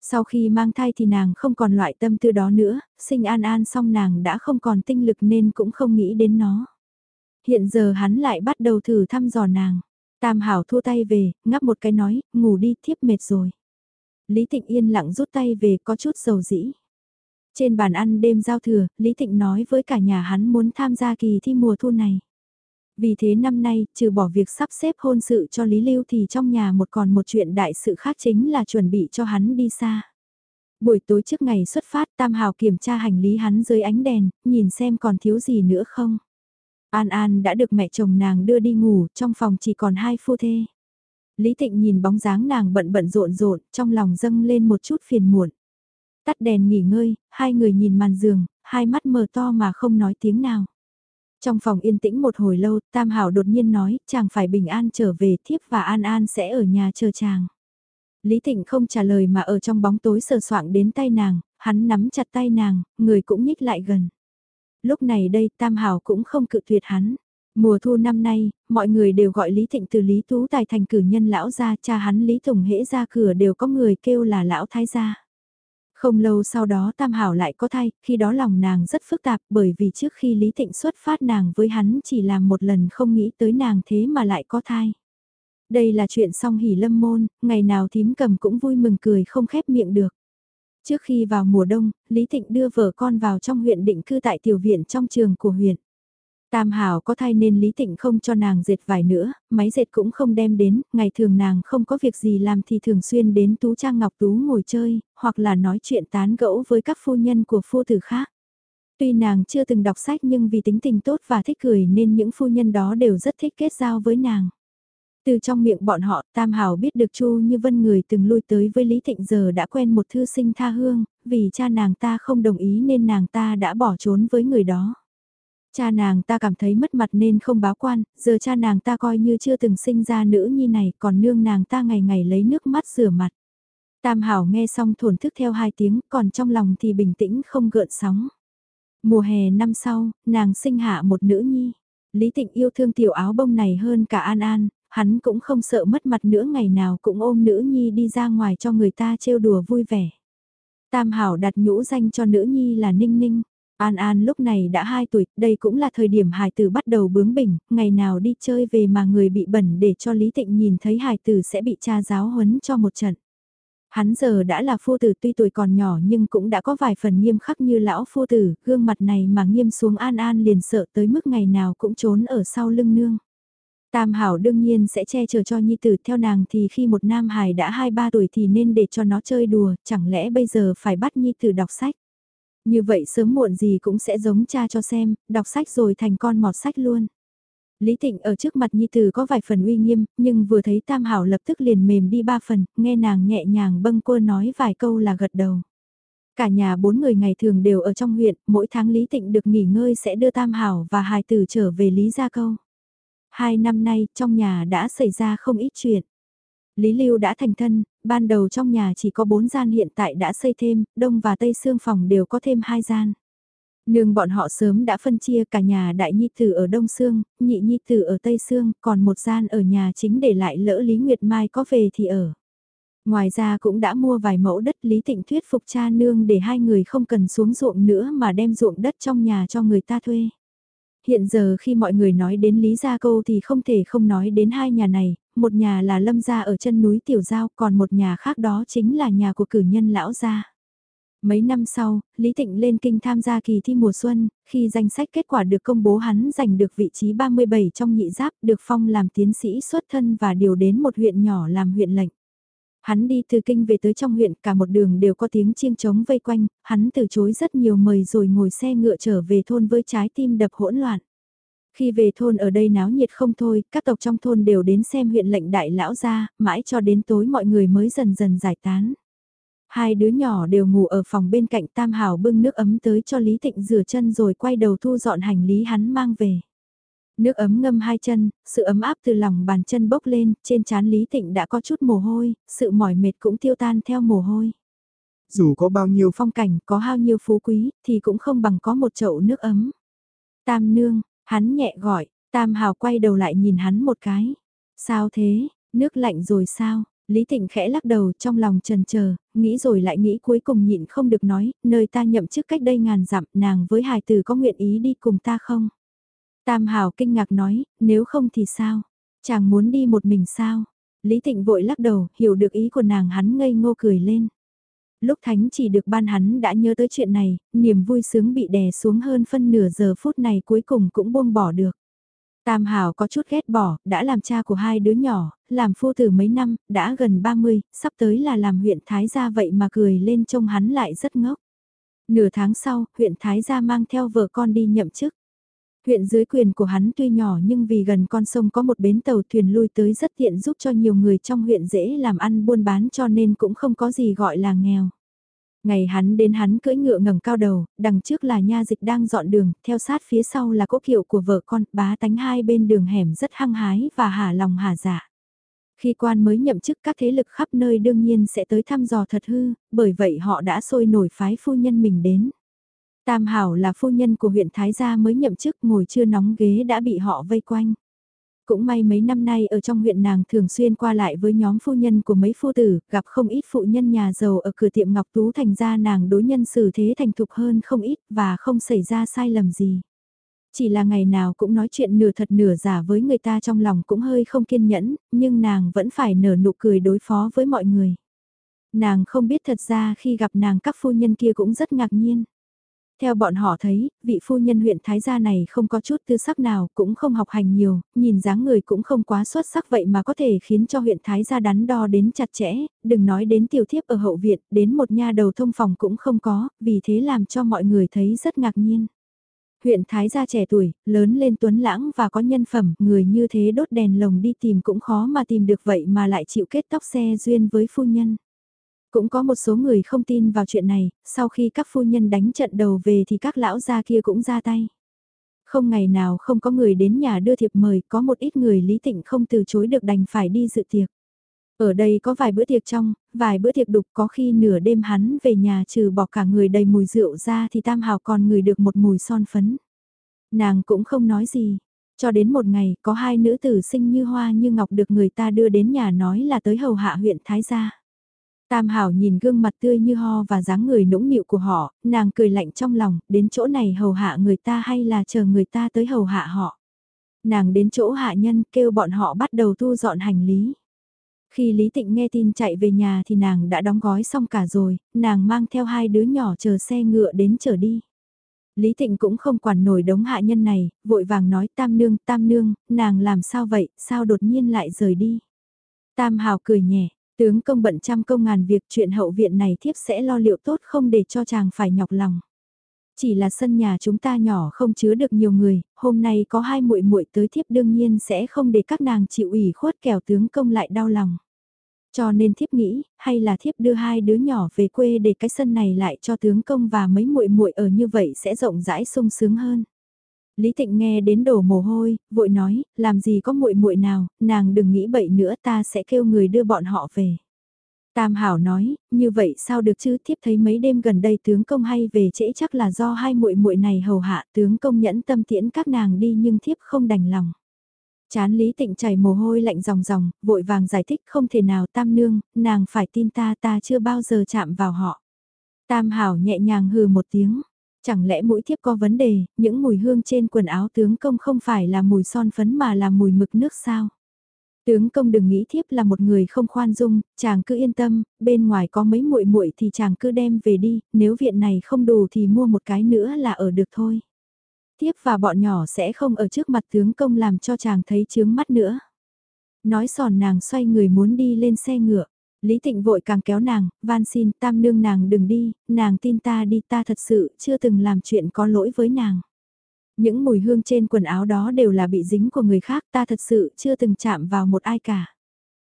Sau khi mang thai thì nàng không còn loại tâm tư đó nữa, sinh an an xong nàng đã không còn tinh lực nên cũng không nghĩ đến nó. Hiện giờ hắn lại bắt đầu thử thăm dò nàng. Tam Hảo thua tay về, ngắp một cái nói, ngủ đi thiếp mệt rồi. Lý Tịnh yên lặng rút tay về có chút dầu dĩ. Trên bàn ăn đêm giao thừa, Lý Tịnh nói với cả nhà hắn muốn tham gia kỳ thi mùa thu này. Vì thế năm nay, trừ bỏ việc sắp xếp hôn sự cho Lý Lưu thì trong nhà một còn một chuyện đại sự khác chính là chuẩn bị cho hắn đi xa. Buổi tối trước ngày xuất phát Tam Hào kiểm tra hành lý hắn dưới ánh đèn, nhìn xem còn thiếu gì nữa không. An An đã được mẹ chồng nàng đưa đi ngủ, trong phòng chỉ còn hai phu thê. Lý Tịnh nhìn bóng dáng nàng bận bận rộn rộn, trong lòng dâng lên một chút phiền muộn. Tắt đèn nghỉ ngơi, hai người nhìn màn giường, hai mắt mờ to mà không nói tiếng nào. Trong phòng yên tĩnh một hồi lâu, Tam Hảo đột nhiên nói, chàng phải bình an trở về, thiếp và An An sẽ ở nhà chờ chàng. Lý Tịnh không trả lời mà ở trong bóng tối sờ soạng đến tay nàng, hắn nắm chặt tay nàng, người cũng nhích lại gần. Lúc này đây Tam Hảo cũng không cự tuyệt hắn. Mùa thu năm nay, mọi người đều gọi Lý Thịnh từ Lý Tú Tài thành cử nhân lão gia, cha hắn Lý Tùng hễ ra cửa đều có người kêu là lão thái gia. Không lâu sau đó Tam Hảo lại có thai, khi đó lòng nàng rất phức tạp bởi vì trước khi Lý Thịnh xuất phát nàng với hắn chỉ làm một lần không nghĩ tới nàng thế mà lại có thai. Đây là chuyện song hỉ lâm môn, ngày nào thím cầm cũng vui mừng cười không khép miệng được. Trước khi vào mùa đông, Lý Thịnh đưa vợ con vào trong huyện định cư tại tiểu viện trong trường của huyện. Tam Hảo có thai nên Lý Tịnh không cho nàng dệt vải nữa, máy dệt cũng không đem đến, ngày thường nàng không có việc gì làm thì thường xuyên đến Tú Trang Ngọc Tú ngồi chơi, hoặc là nói chuyện tán gẫu với các phu nhân của phu tử khác. Tuy nàng chưa từng đọc sách nhưng vì tính tình tốt và thích cười nên những phu nhân đó đều rất thích kết giao với nàng. Từ trong miệng bọn họ, Tam Hảo biết được Chu Như Vân người từng lui tới với Lý Thịnh giờ đã quen một thư sinh tha hương, vì cha nàng ta không đồng ý nên nàng ta đã bỏ trốn với người đó. Cha nàng ta cảm thấy mất mặt nên không báo quan, giờ cha nàng ta coi như chưa từng sinh ra nữ nhi này, còn nương nàng ta ngày ngày lấy nước mắt rửa mặt. Tam Hảo nghe xong thổn thức theo hai tiếng, còn trong lòng thì bình tĩnh không gợn sóng. Mùa hè năm sau, nàng sinh hạ một nữ nhi. Lý Tịnh yêu thương tiểu áo bông này hơn cả An An, hắn cũng không sợ mất mặt nữa ngày nào cũng ôm nữ nhi đi ra ngoài cho người ta trêu đùa vui vẻ. Tam Hảo đặt nhũ danh cho nữ nhi là Ninh Ninh. An An lúc này đã 2 tuổi, đây cũng là thời điểm hài tử bắt đầu bướng bỉnh, ngày nào đi chơi về mà người bị bẩn để cho Lý Tịnh nhìn thấy hài tử sẽ bị cha giáo huấn cho một trận. Hắn giờ đã là phu tử tuy tuổi còn nhỏ nhưng cũng đã có vài phần nghiêm khắc như lão phu tử, gương mặt này mà nghiêm xuống An An liền sợ tới mức ngày nào cũng trốn ở sau lưng nương. Tam Hảo đương nhiên sẽ che chở cho Nhi Tử theo nàng thì khi một nam hài đã 2-3 tuổi thì nên để cho nó chơi đùa, chẳng lẽ bây giờ phải bắt Nhi Tử đọc sách. Như vậy sớm muộn gì cũng sẽ giống cha cho xem, đọc sách rồi thành con mọt sách luôn. Lý Tịnh ở trước mặt Nhi Tử có vài phần uy nghiêm, nhưng vừa thấy Tam Hảo lập tức liền mềm đi ba phần, nghe nàng nhẹ nhàng bâng quơ nói vài câu là gật đầu. Cả nhà bốn người ngày thường đều ở trong huyện, mỗi tháng Lý Tịnh được nghỉ ngơi sẽ đưa Tam Hảo và Hài Tử trở về Lý Gia Câu. Hai năm nay, trong nhà đã xảy ra không ít chuyện. Lý Lưu đã thành thân, ban đầu trong nhà chỉ có bốn gian hiện tại đã xây thêm, đông và tây xương phòng đều có thêm hai gian. Nương bọn họ sớm đã phân chia cả nhà đại nhi tử ở đông xương, nhị nhi tử ở tây xương, còn một gian ở nhà chính để lại lỡ Lý Nguyệt Mai có về thì ở. Ngoài ra cũng đã mua vài mẫu đất Lý Tịnh thuyết phục cha nương để hai người không cần xuống ruộng nữa mà đem ruộng đất trong nhà cho người ta thuê. Hiện giờ khi mọi người nói đến Lý Gia Câu thì không thể không nói đến hai nhà này, một nhà là Lâm Gia ở chân núi Tiểu Giao, còn một nhà khác đó chính là nhà của cử nhân Lão Gia. Mấy năm sau, Lý Tịnh lên kinh tham gia kỳ thi mùa xuân, khi danh sách kết quả được công bố hắn giành được vị trí 37 trong nhị giáp, được phong làm tiến sĩ xuất thân và điều đến một huyện nhỏ làm huyện lệnh. Hắn đi từ kinh về tới trong huyện cả một đường đều có tiếng chiêng trống vây quanh, hắn từ chối rất nhiều mời rồi ngồi xe ngựa trở về thôn với trái tim đập hỗn loạn. Khi về thôn ở đây náo nhiệt không thôi, các tộc trong thôn đều đến xem huyện lệnh đại lão ra, mãi cho đến tối mọi người mới dần dần giải tán. Hai đứa nhỏ đều ngủ ở phòng bên cạnh Tam Hảo bưng nước ấm tới cho Lý thịnh rửa chân rồi quay đầu thu dọn hành lý hắn mang về. Nước ấm ngâm hai chân, sự ấm áp từ lòng bàn chân bốc lên, trên trán Lý Tịnh đã có chút mồ hôi, sự mỏi mệt cũng tiêu tan theo mồ hôi. Dù có bao nhiêu phong cảnh, có bao nhiêu phú quý, thì cũng không bằng có một chậu nước ấm. Tam nương, hắn nhẹ gọi, Tam Hào quay đầu lại nhìn hắn một cái. Sao thế, nước lạnh rồi sao? Lý Tịnh khẽ lắc đầu trong lòng trần chờ nghĩ rồi lại nghĩ cuối cùng nhịn không được nói, nơi ta nhậm chức cách đây ngàn dặm nàng với hài tử có nguyện ý đi cùng ta không? Tam Hảo kinh ngạc nói, nếu không thì sao? Chàng muốn đi một mình sao? Lý Thịnh vội lắc đầu, hiểu được ý của nàng hắn ngây ngô cười lên. Lúc Thánh chỉ được ban hắn đã nhớ tới chuyện này, niềm vui sướng bị đè xuống hơn phân nửa giờ phút này cuối cùng cũng buông bỏ được. Tam Hảo có chút ghét bỏ, đã làm cha của hai đứa nhỏ, làm phu tử mấy năm, đã gần 30, sắp tới là làm huyện Thái gia vậy mà cười lên trông hắn lại rất ngốc. Nửa tháng sau, huyện Thái gia mang theo vợ con đi nhậm chức. Huyện dưới quyền của hắn tuy nhỏ nhưng vì gần con sông có một bến tàu thuyền lui tới rất tiện giúp cho nhiều người trong huyện dễ làm ăn buôn bán cho nên cũng không có gì gọi là nghèo. Ngày hắn đến hắn cưỡi ngựa ngẩng cao đầu, đằng trước là nha dịch đang dọn đường, theo sát phía sau là cỗ kiệu của vợ con, bá tánh hai bên đường hẻm rất hăng hái và hả lòng hả dạ. Khi quan mới nhậm chức các thế lực khắp nơi đương nhiên sẽ tới thăm dò thật hư, bởi vậy họ đã sôi nổi phái phu nhân mình đến. Tam Hảo là phu nhân của huyện Thái Gia mới nhậm chức ngồi chưa nóng ghế đã bị họ vây quanh. Cũng may mấy năm nay ở trong huyện nàng thường xuyên qua lại với nhóm phu nhân của mấy phu tử, gặp không ít phụ nhân nhà giàu ở cửa tiệm Ngọc Tú thành ra nàng đối nhân xử thế thành thục hơn không ít và không xảy ra sai lầm gì. Chỉ là ngày nào cũng nói chuyện nửa thật nửa giả với người ta trong lòng cũng hơi không kiên nhẫn, nhưng nàng vẫn phải nở nụ cười đối phó với mọi người. Nàng không biết thật ra khi gặp nàng các phu nhân kia cũng rất ngạc nhiên. Theo bọn họ thấy, vị phu nhân huyện Thái Gia này không có chút tư sắc nào, cũng không học hành nhiều, nhìn dáng người cũng không quá xuất sắc vậy mà có thể khiến cho huyện Thái Gia đắn đo đến chặt chẽ, đừng nói đến tiểu thiếp ở hậu viện, đến một nha đầu thông phòng cũng không có, vì thế làm cho mọi người thấy rất ngạc nhiên. Huyện Thái Gia trẻ tuổi, lớn lên tuấn lãng và có nhân phẩm, người như thế đốt đèn lồng đi tìm cũng khó mà tìm được vậy mà lại chịu kết tóc xe duyên với phu nhân. Cũng có một số người không tin vào chuyện này, sau khi các phu nhân đánh trận đầu về thì các lão gia kia cũng ra tay. Không ngày nào không có người đến nhà đưa thiệp mời, có một ít người lý tịnh không từ chối được đành phải đi dự tiệc. Ở đây có vài bữa tiệc trong, vài bữa tiệc đục có khi nửa đêm hắn về nhà trừ bỏ cả người đầy mùi rượu ra thì Tam Hào còn người được một mùi son phấn. Nàng cũng không nói gì. Cho đến một ngày, có hai nữ tử sinh như hoa như ngọc được người ta đưa đến nhà nói là tới hầu hạ huyện Thái Gia. Tam Hảo nhìn gương mặt tươi như ho và dáng người nũng nịu của họ, nàng cười lạnh trong lòng, đến chỗ này hầu hạ người ta hay là chờ người ta tới hầu hạ họ. Nàng đến chỗ hạ nhân kêu bọn họ bắt đầu thu dọn hành lý. Khi Lý Tịnh nghe tin chạy về nhà thì nàng đã đóng gói xong cả rồi, nàng mang theo hai đứa nhỏ chờ xe ngựa đến chở đi. Lý Tịnh cũng không quản nổi đống hạ nhân này, vội vàng nói tam nương, tam nương, nàng làm sao vậy, sao đột nhiên lại rời đi. Tam Hào cười nhẹ, Tướng công bận trăm công ngàn việc chuyện hậu viện này thiếp sẽ lo liệu tốt không để cho chàng phải nhọc lòng. Chỉ là sân nhà chúng ta nhỏ không chứa được nhiều người, hôm nay có hai muội muội tới thiếp đương nhiên sẽ không để các nàng chịu ủy khuất kẻo tướng công lại đau lòng. Cho nên thiếp nghĩ, hay là thiếp đưa hai đứa nhỏ về quê để cái sân này lại cho tướng công và mấy muội muội ở như vậy sẽ rộng rãi sung sướng hơn. Lý Tịnh nghe đến đổ mồ hôi, vội nói, làm gì có muội muội nào, nàng đừng nghĩ bậy nữa ta sẽ kêu người đưa bọn họ về. Tam Hảo nói, như vậy sao được chứ, thiếp thấy mấy đêm gần đây tướng công hay về trễ chắc là do hai muội muội này hầu hạ, tướng công nhẫn tâm tiễn các nàng đi nhưng thiếp không đành lòng. Chán Lý Tịnh chảy mồ hôi lạnh ròng ròng, vội vàng giải thích không thể nào tam nương, nàng phải tin ta ta chưa bao giờ chạm vào họ. Tam Hảo nhẹ nhàng hừ một tiếng, Chẳng lẽ mũi thiếp có vấn đề, những mùi hương trên quần áo tướng công không phải là mùi son phấn mà là mùi mực nước sao? Tướng công đừng nghĩ thiếp là một người không khoan dung, chàng cứ yên tâm, bên ngoài có mấy muội muội thì chàng cứ đem về đi, nếu viện này không đủ thì mua một cái nữa là ở được thôi. Thiếp và bọn nhỏ sẽ không ở trước mặt tướng công làm cho chàng thấy chướng mắt nữa. Nói sòn nàng xoay người muốn đi lên xe ngựa. Lý Tịnh vội càng kéo nàng, van xin tam nương nàng đừng đi, nàng tin ta đi ta thật sự chưa từng làm chuyện có lỗi với nàng. Những mùi hương trên quần áo đó đều là bị dính của người khác ta thật sự chưa từng chạm vào một ai cả.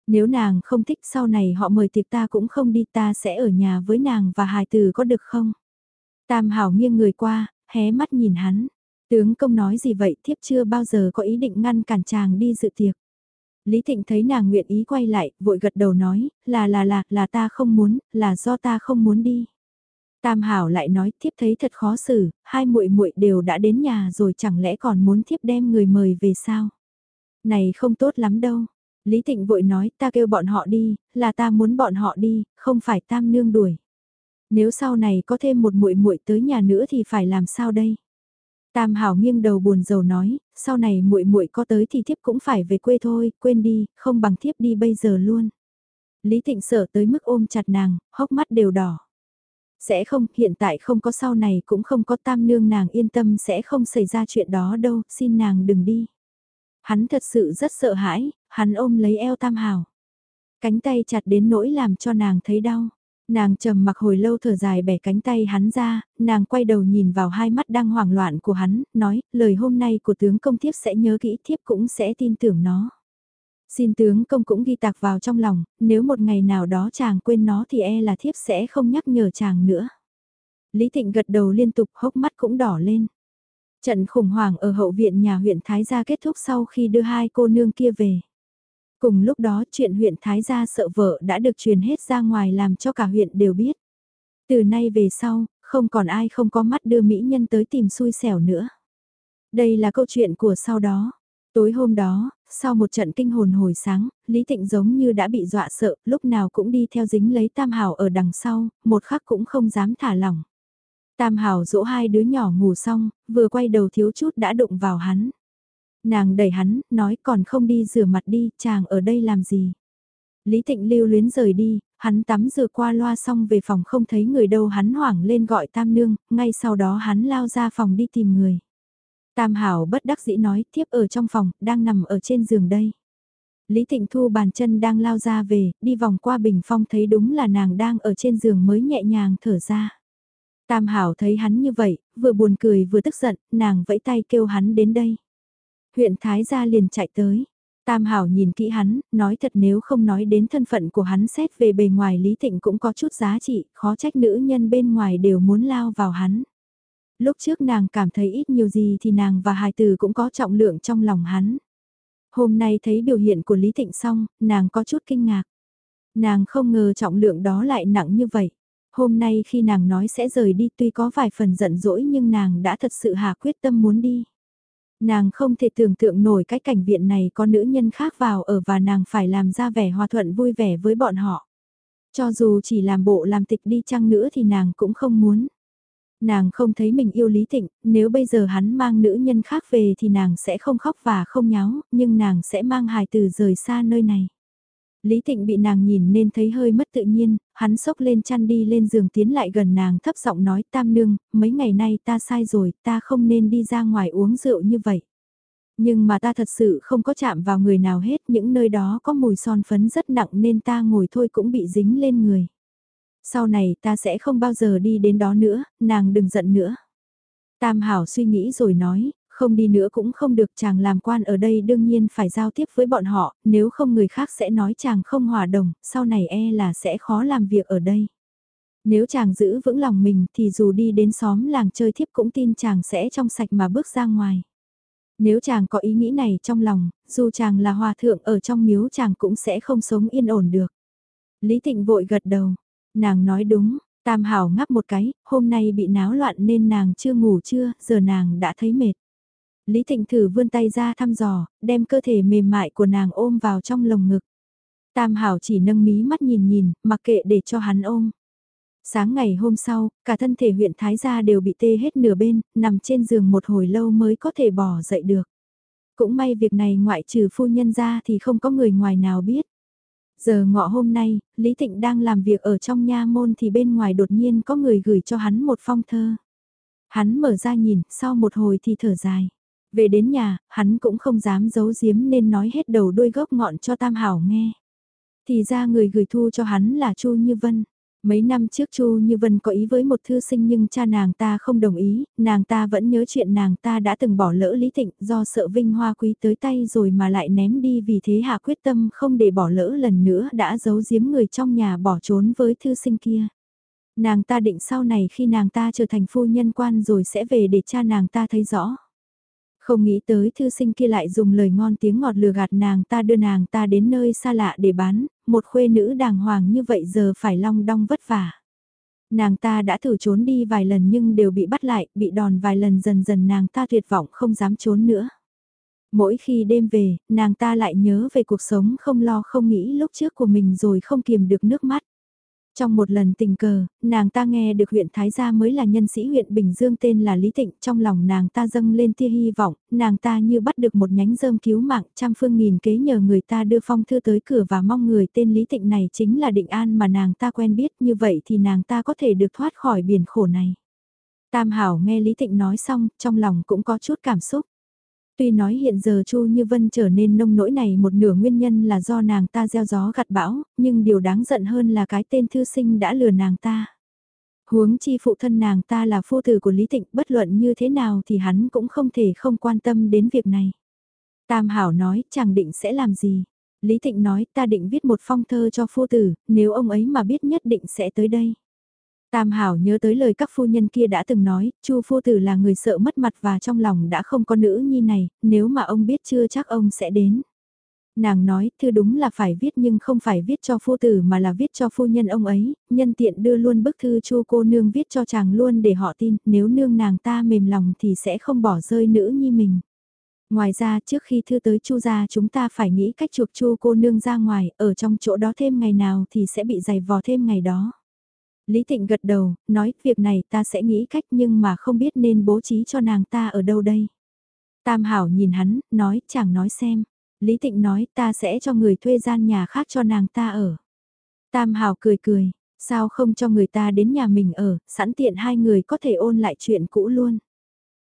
Nếu nàng không thích sau này họ mời tiệc ta cũng không đi ta sẽ ở nhà với nàng và hài từ có được không? Tam hảo nghiêng người qua, hé mắt nhìn hắn. Tướng công nói gì vậy thiếp chưa bao giờ có ý định ngăn cản chàng đi dự tiệc. Lý Thịnh thấy nàng nguyện ý quay lại, vội gật đầu nói, là là là, là ta không muốn, là do ta không muốn đi. Tam Hảo lại nói, thiếp thấy thật khó xử, hai muội muội đều đã đến nhà rồi chẳng lẽ còn muốn thiếp đem người mời về sao? Này không tốt lắm đâu. Lý Thịnh vội nói, ta kêu bọn họ đi, là ta muốn bọn họ đi, không phải tam nương đuổi. Nếu sau này có thêm một muội muội tới nhà nữa thì phải làm sao đây? Tam Hảo nghiêng đầu buồn rầu nói, sau này muội muội có tới thì thiếp cũng phải về quê thôi, quên đi, không bằng thiếp đi bây giờ luôn. Lý Thịnh sợ tới mức ôm chặt nàng, hốc mắt đều đỏ. Sẽ không, hiện tại không có sau này cũng không có tam nương nàng yên tâm sẽ không xảy ra chuyện đó đâu, xin nàng đừng đi. Hắn thật sự rất sợ hãi, hắn ôm lấy eo tam hào. Cánh tay chặt đến nỗi làm cho nàng thấy đau. Nàng trầm mặc hồi lâu thở dài bẻ cánh tay hắn ra, nàng quay đầu nhìn vào hai mắt đang hoảng loạn của hắn, nói, lời hôm nay của tướng công thiếp sẽ nhớ kỹ thiếp cũng sẽ tin tưởng nó. Xin tướng công cũng ghi tạc vào trong lòng, nếu một ngày nào đó chàng quên nó thì e là thiếp sẽ không nhắc nhở chàng nữa. Lý Thịnh gật đầu liên tục hốc mắt cũng đỏ lên. Trận khủng hoảng ở hậu viện nhà huyện Thái Gia kết thúc sau khi đưa hai cô nương kia về. Cùng lúc đó chuyện huyện Thái Gia sợ vợ đã được truyền hết ra ngoài làm cho cả huyện đều biết. Từ nay về sau, không còn ai không có mắt đưa mỹ nhân tới tìm xui xẻo nữa. Đây là câu chuyện của sau đó. Tối hôm đó, sau một trận kinh hồn hồi sáng, Lý Tịnh giống như đã bị dọa sợ, lúc nào cũng đi theo dính lấy Tam Hảo ở đằng sau, một khắc cũng không dám thả lỏng. Tam Hảo dỗ hai đứa nhỏ ngủ xong, vừa quay đầu thiếu chút đã đụng vào hắn. Nàng đẩy hắn, nói còn không đi rửa mặt đi, chàng ở đây làm gì. Lý Thịnh lưu luyến rời đi, hắn tắm rửa qua loa xong về phòng không thấy người đâu hắn hoảng lên gọi Tam Nương, ngay sau đó hắn lao ra phòng đi tìm người. Tam Hảo bất đắc dĩ nói tiếp ở trong phòng, đang nằm ở trên giường đây. Lý Thịnh Thu bàn chân đang lao ra về, đi vòng qua bình phong thấy đúng là nàng đang ở trên giường mới nhẹ nhàng thở ra. Tam Hảo thấy hắn như vậy, vừa buồn cười vừa tức giận, nàng vẫy tay kêu hắn đến đây. Huyện Thái gia liền chạy tới. Tam Hảo nhìn kỹ hắn, nói thật nếu không nói đến thân phận của hắn xét về bề ngoài Lý thịnh cũng có chút giá trị, khó trách nữ nhân bên ngoài đều muốn lao vào hắn. Lúc trước nàng cảm thấy ít nhiều gì thì nàng và hài tử cũng có trọng lượng trong lòng hắn. Hôm nay thấy biểu hiện của Lý thịnh xong, nàng có chút kinh ngạc. Nàng không ngờ trọng lượng đó lại nặng như vậy. Hôm nay khi nàng nói sẽ rời đi tuy có vài phần giận dỗi nhưng nàng đã thật sự hạ quyết tâm muốn đi. Nàng không thể tưởng tượng nổi cái cảnh viện này có nữ nhân khác vào ở và nàng phải làm ra vẻ hòa thuận vui vẻ với bọn họ. Cho dù chỉ làm bộ làm tịch đi chăng nữa thì nàng cũng không muốn. Nàng không thấy mình yêu Lý Tịnh, nếu bây giờ hắn mang nữ nhân khác về thì nàng sẽ không khóc và không nháo, nhưng nàng sẽ mang hài từ rời xa nơi này. Lý Thịnh bị nàng nhìn nên thấy hơi mất tự nhiên, hắn sốc lên chăn đi lên giường tiến lại gần nàng thấp giọng nói tam nương, mấy ngày nay ta sai rồi, ta không nên đi ra ngoài uống rượu như vậy. Nhưng mà ta thật sự không có chạm vào người nào hết, những nơi đó có mùi son phấn rất nặng nên ta ngồi thôi cũng bị dính lên người. Sau này ta sẽ không bao giờ đi đến đó nữa, nàng đừng giận nữa. Tam Hảo suy nghĩ rồi nói, không đi nữa cũng không được chàng làm quan ở đây đương nhiên phải giao tiếp với bọn họ, nếu không người khác sẽ nói chàng không hòa đồng, sau này e là sẽ khó làm việc ở đây. Nếu chàng giữ vững lòng mình thì dù đi đến xóm làng chơi thiếp cũng tin chàng sẽ trong sạch mà bước ra ngoài. Nếu chàng có ý nghĩ này trong lòng, dù chàng là hòa thượng ở trong miếu chàng cũng sẽ không sống yên ổn được. Lý Tịnh vội gật đầu, nàng nói đúng, Tam Hảo ngắp một cái, hôm nay bị náo loạn nên nàng chưa ngủ chưa, giờ nàng đã thấy mệt. Lý Thịnh thử vươn tay ra thăm dò, đem cơ thể mềm mại của nàng ôm vào trong lồng ngực. Tam Hảo chỉ nâng mí mắt nhìn nhìn, mặc kệ để cho hắn ôm. Sáng ngày hôm sau, cả thân thể huyện Thái Gia đều bị tê hết nửa bên, nằm trên giường một hồi lâu mới có thể bỏ dậy được. Cũng may việc này ngoại trừ phu nhân ra thì không có người ngoài nào biết. Giờ ngọ hôm nay, Lý Thịnh đang làm việc ở trong nha môn thì bên ngoài đột nhiên có người gửi cho hắn một phong thơ. Hắn mở ra nhìn, sau một hồi thì thở dài. Về đến nhà, hắn cũng không dám giấu giếm nên nói hết đầu đuôi gốc ngọn cho Tam Hảo nghe. Thì ra người gửi thu cho hắn là Chu Như Vân. Mấy năm trước Chu Như Vân có ý với một thư sinh nhưng cha nàng ta không đồng ý, nàng ta vẫn nhớ chuyện nàng ta đã từng bỏ lỡ Lý Thịnh do sợ vinh hoa quý tới tay rồi mà lại ném đi vì thế hạ quyết tâm không để bỏ lỡ lần nữa đã giấu giếm người trong nhà bỏ trốn với thư sinh kia. Nàng ta định sau này khi nàng ta trở thành phu nhân quan rồi sẽ về để cha nàng ta thấy rõ. Không nghĩ tới thư sinh kia lại dùng lời ngon tiếng ngọt lừa gạt nàng ta đưa nàng ta đến nơi xa lạ để bán, một khuê nữ đàng hoàng như vậy giờ phải long đong vất vả. Nàng ta đã thử trốn đi vài lần nhưng đều bị bắt lại, bị đòn vài lần dần dần nàng ta tuyệt vọng không dám trốn nữa. Mỗi khi đêm về, nàng ta lại nhớ về cuộc sống không lo không nghĩ lúc trước của mình rồi không kiềm được nước mắt. Trong một lần tình cờ, nàng ta nghe được huyện Thái Gia mới là nhân sĩ huyện Bình Dương tên là Lý Tịnh, trong lòng nàng ta dâng lên tia hy vọng, nàng ta như bắt được một nhánh rơm cứu mạng, trăm phương nghìn kế nhờ người ta đưa phong thư tới cửa và mong người tên Lý Tịnh này chính là Định An mà nàng ta quen biết, như vậy thì nàng ta có thể được thoát khỏi biển khổ này. Tam Hảo nghe Lý Tịnh nói xong, trong lòng cũng có chút cảm xúc. Tuy nói hiện giờ Chu Như Vân trở nên nông nỗi này một nửa nguyên nhân là do nàng ta gieo gió gặt bão, nhưng điều đáng giận hơn là cái tên thư sinh đã lừa nàng ta. Huống chi phụ thân nàng ta là phu tử của Lý Tịnh bất luận như thế nào thì hắn cũng không thể không quan tâm đến việc này. Tam Hảo nói chàng định sẽ làm gì? Lý Tịnh nói ta định viết một phong thơ cho phu tử, nếu ông ấy mà biết nhất định sẽ tới đây. Tam Hảo nhớ tới lời các phu nhân kia đã từng nói, Chu phu tử là người sợ mất mặt và trong lòng đã không có nữ nhi này, nếu mà ông biết chưa chắc ông sẽ đến. Nàng nói, thư đúng là phải viết nhưng không phải viết cho phu tử mà là viết cho phu nhân ông ấy, nhân tiện đưa luôn bức thư Chu cô nương viết cho chàng luôn để họ tin, nếu nương nàng ta mềm lòng thì sẽ không bỏ rơi nữ nhi mình. Ngoài ra trước khi thư tới Chu gia chúng ta phải nghĩ cách chuộc Chu cô nương ra ngoài, ở trong chỗ đó thêm ngày nào thì sẽ bị dày vò thêm ngày đó. Lý Tịnh gật đầu, nói việc này ta sẽ nghĩ cách nhưng mà không biết nên bố trí cho nàng ta ở đâu đây. Tam Hảo nhìn hắn, nói chẳng nói xem. Lý Tịnh nói ta sẽ cho người thuê gian nhà khác cho nàng ta ở. Tam Hảo cười cười, sao không cho người ta đến nhà mình ở, sẵn tiện hai người có thể ôn lại chuyện cũ luôn.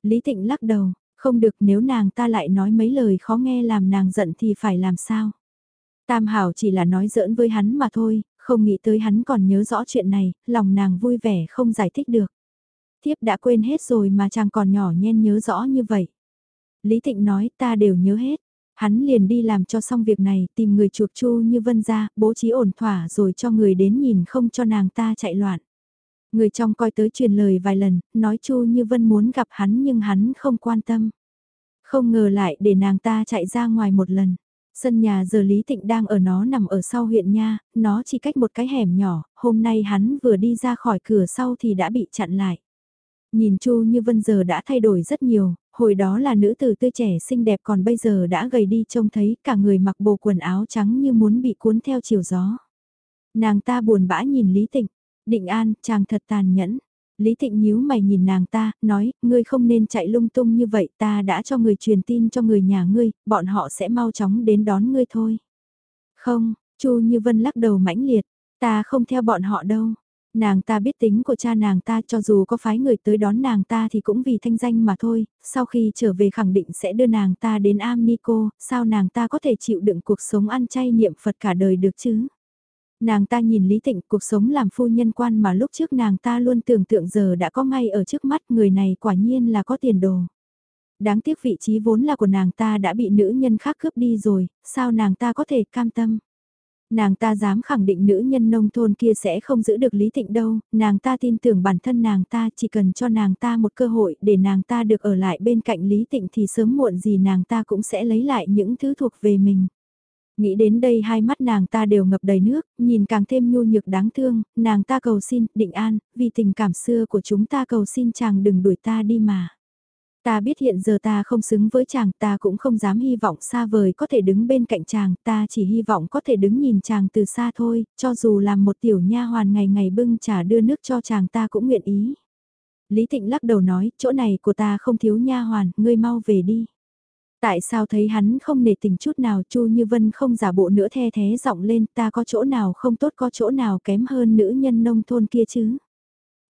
Lý Tịnh lắc đầu, không được nếu nàng ta lại nói mấy lời khó nghe làm nàng giận thì phải làm sao. Tam Hảo chỉ là nói giỡn với hắn mà thôi, không nghĩ tới hắn còn nhớ rõ chuyện này, lòng nàng vui vẻ không giải thích được. Thiếp đã quên hết rồi mà chàng còn nhỏ nhen nhớ rõ như vậy. Lý Tịnh nói ta đều nhớ hết. Hắn liền đi làm cho xong việc này, tìm người chuộc chu như vân ra, bố trí ổn thỏa rồi cho người đến nhìn không cho nàng ta chạy loạn. Người trong coi tới truyền lời vài lần, nói chu như vân muốn gặp hắn nhưng hắn không quan tâm. Không ngờ lại để nàng ta chạy ra ngoài một lần. Sân nhà giờ Lý Thịnh đang ở nó nằm ở sau huyện nha, nó chỉ cách một cái hẻm nhỏ, hôm nay hắn vừa đi ra khỏi cửa sau thì đã bị chặn lại. Nhìn Chu Như Vân giờ đã thay đổi rất nhiều, hồi đó là nữ tử tươi trẻ xinh đẹp còn bây giờ đã gầy đi trông thấy cả người mặc bộ quần áo trắng như muốn bị cuốn theo chiều gió. Nàng ta buồn bã nhìn Lý Tịnh, định an, chàng thật tàn nhẫn. Lý Thịnh nhíu mày nhìn nàng ta, nói, ngươi không nên chạy lung tung như vậy, ta đã cho người truyền tin cho người nhà ngươi, bọn họ sẽ mau chóng đến đón ngươi thôi. Không, Chu Như Vân lắc đầu mãnh liệt, ta không theo bọn họ đâu. Nàng ta biết tính của cha nàng ta cho dù có phái người tới đón nàng ta thì cũng vì thanh danh mà thôi, sau khi trở về khẳng định sẽ đưa nàng ta đến Amnico, sao nàng ta có thể chịu đựng cuộc sống ăn chay niệm Phật cả đời được chứ? Nàng ta nhìn Lý Tịnh cuộc sống làm phu nhân quan mà lúc trước nàng ta luôn tưởng tượng giờ đã có ngay ở trước mắt người này quả nhiên là có tiền đồ. Đáng tiếc vị trí vốn là của nàng ta đã bị nữ nhân khác cướp đi rồi, sao nàng ta có thể cam tâm. Nàng ta dám khẳng định nữ nhân nông thôn kia sẽ không giữ được Lý Tịnh đâu, nàng ta tin tưởng bản thân nàng ta chỉ cần cho nàng ta một cơ hội để nàng ta được ở lại bên cạnh Lý Tịnh thì sớm muộn gì nàng ta cũng sẽ lấy lại những thứ thuộc về mình. Nghĩ đến đây hai mắt nàng ta đều ngập đầy nước, nhìn càng thêm nhu nhược đáng thương, nàng ta cầu xin, định an, vì tình cảm xưa của chúng ta cầu xin chàng đừng đuổi ta đi mà. Ta biết hiện giờ ta không xứng với chàng, ta cũng không dám hy vọng xa vời có thể đứng bên cạnh chàng, ta chỉ hy vọng có thể đứng nhìn chàng từ xa thôi, cho dù làm một tiểu nha hoàn ngày ngày bưng trà đưa nước cho chàng ta cũng nguyện ý. Lý Thịnh lắc đầu nói, chỗ này của ta không thiếu nha hoàn, ngươi mau về đi. Tại sao thấy hắn không nể tình chút nào Chu Như Vân không giả bộ nữa the thế giọng lên ta có chỗ nào không tốt có chỗ nào kém hơn nữ nhân nông thôn kia chứ?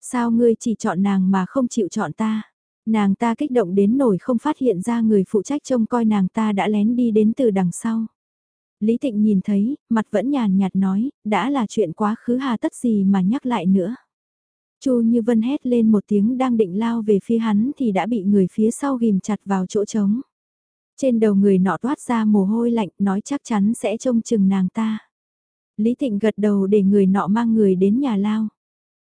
Sao ngươi chỉ chọn nàng mà không chịu chọn ta? Nàng ta kích động đến nổi không phát hiện ra người phụ trách trông coi nàng ta đã lén đi đến từ đằng sau. Lý Tịnh nhìn thấy, mặt vẫn nhàn nhạt nói, đã là chuyện quá khứ hà tất gì mà nhắc lại nữa. Chu Như Vân hét lên một tiếng đang định lao về phía hắn thì đã bị người phía sau ghim chặt vào chỗ trống. Trên đầu người nọ toát ra mồ hôi lạnh, nói chắc chắn sẽ trông chừng nàng ta. Lý Thịnh gật đầu để người nọ mang người đến nhà lao.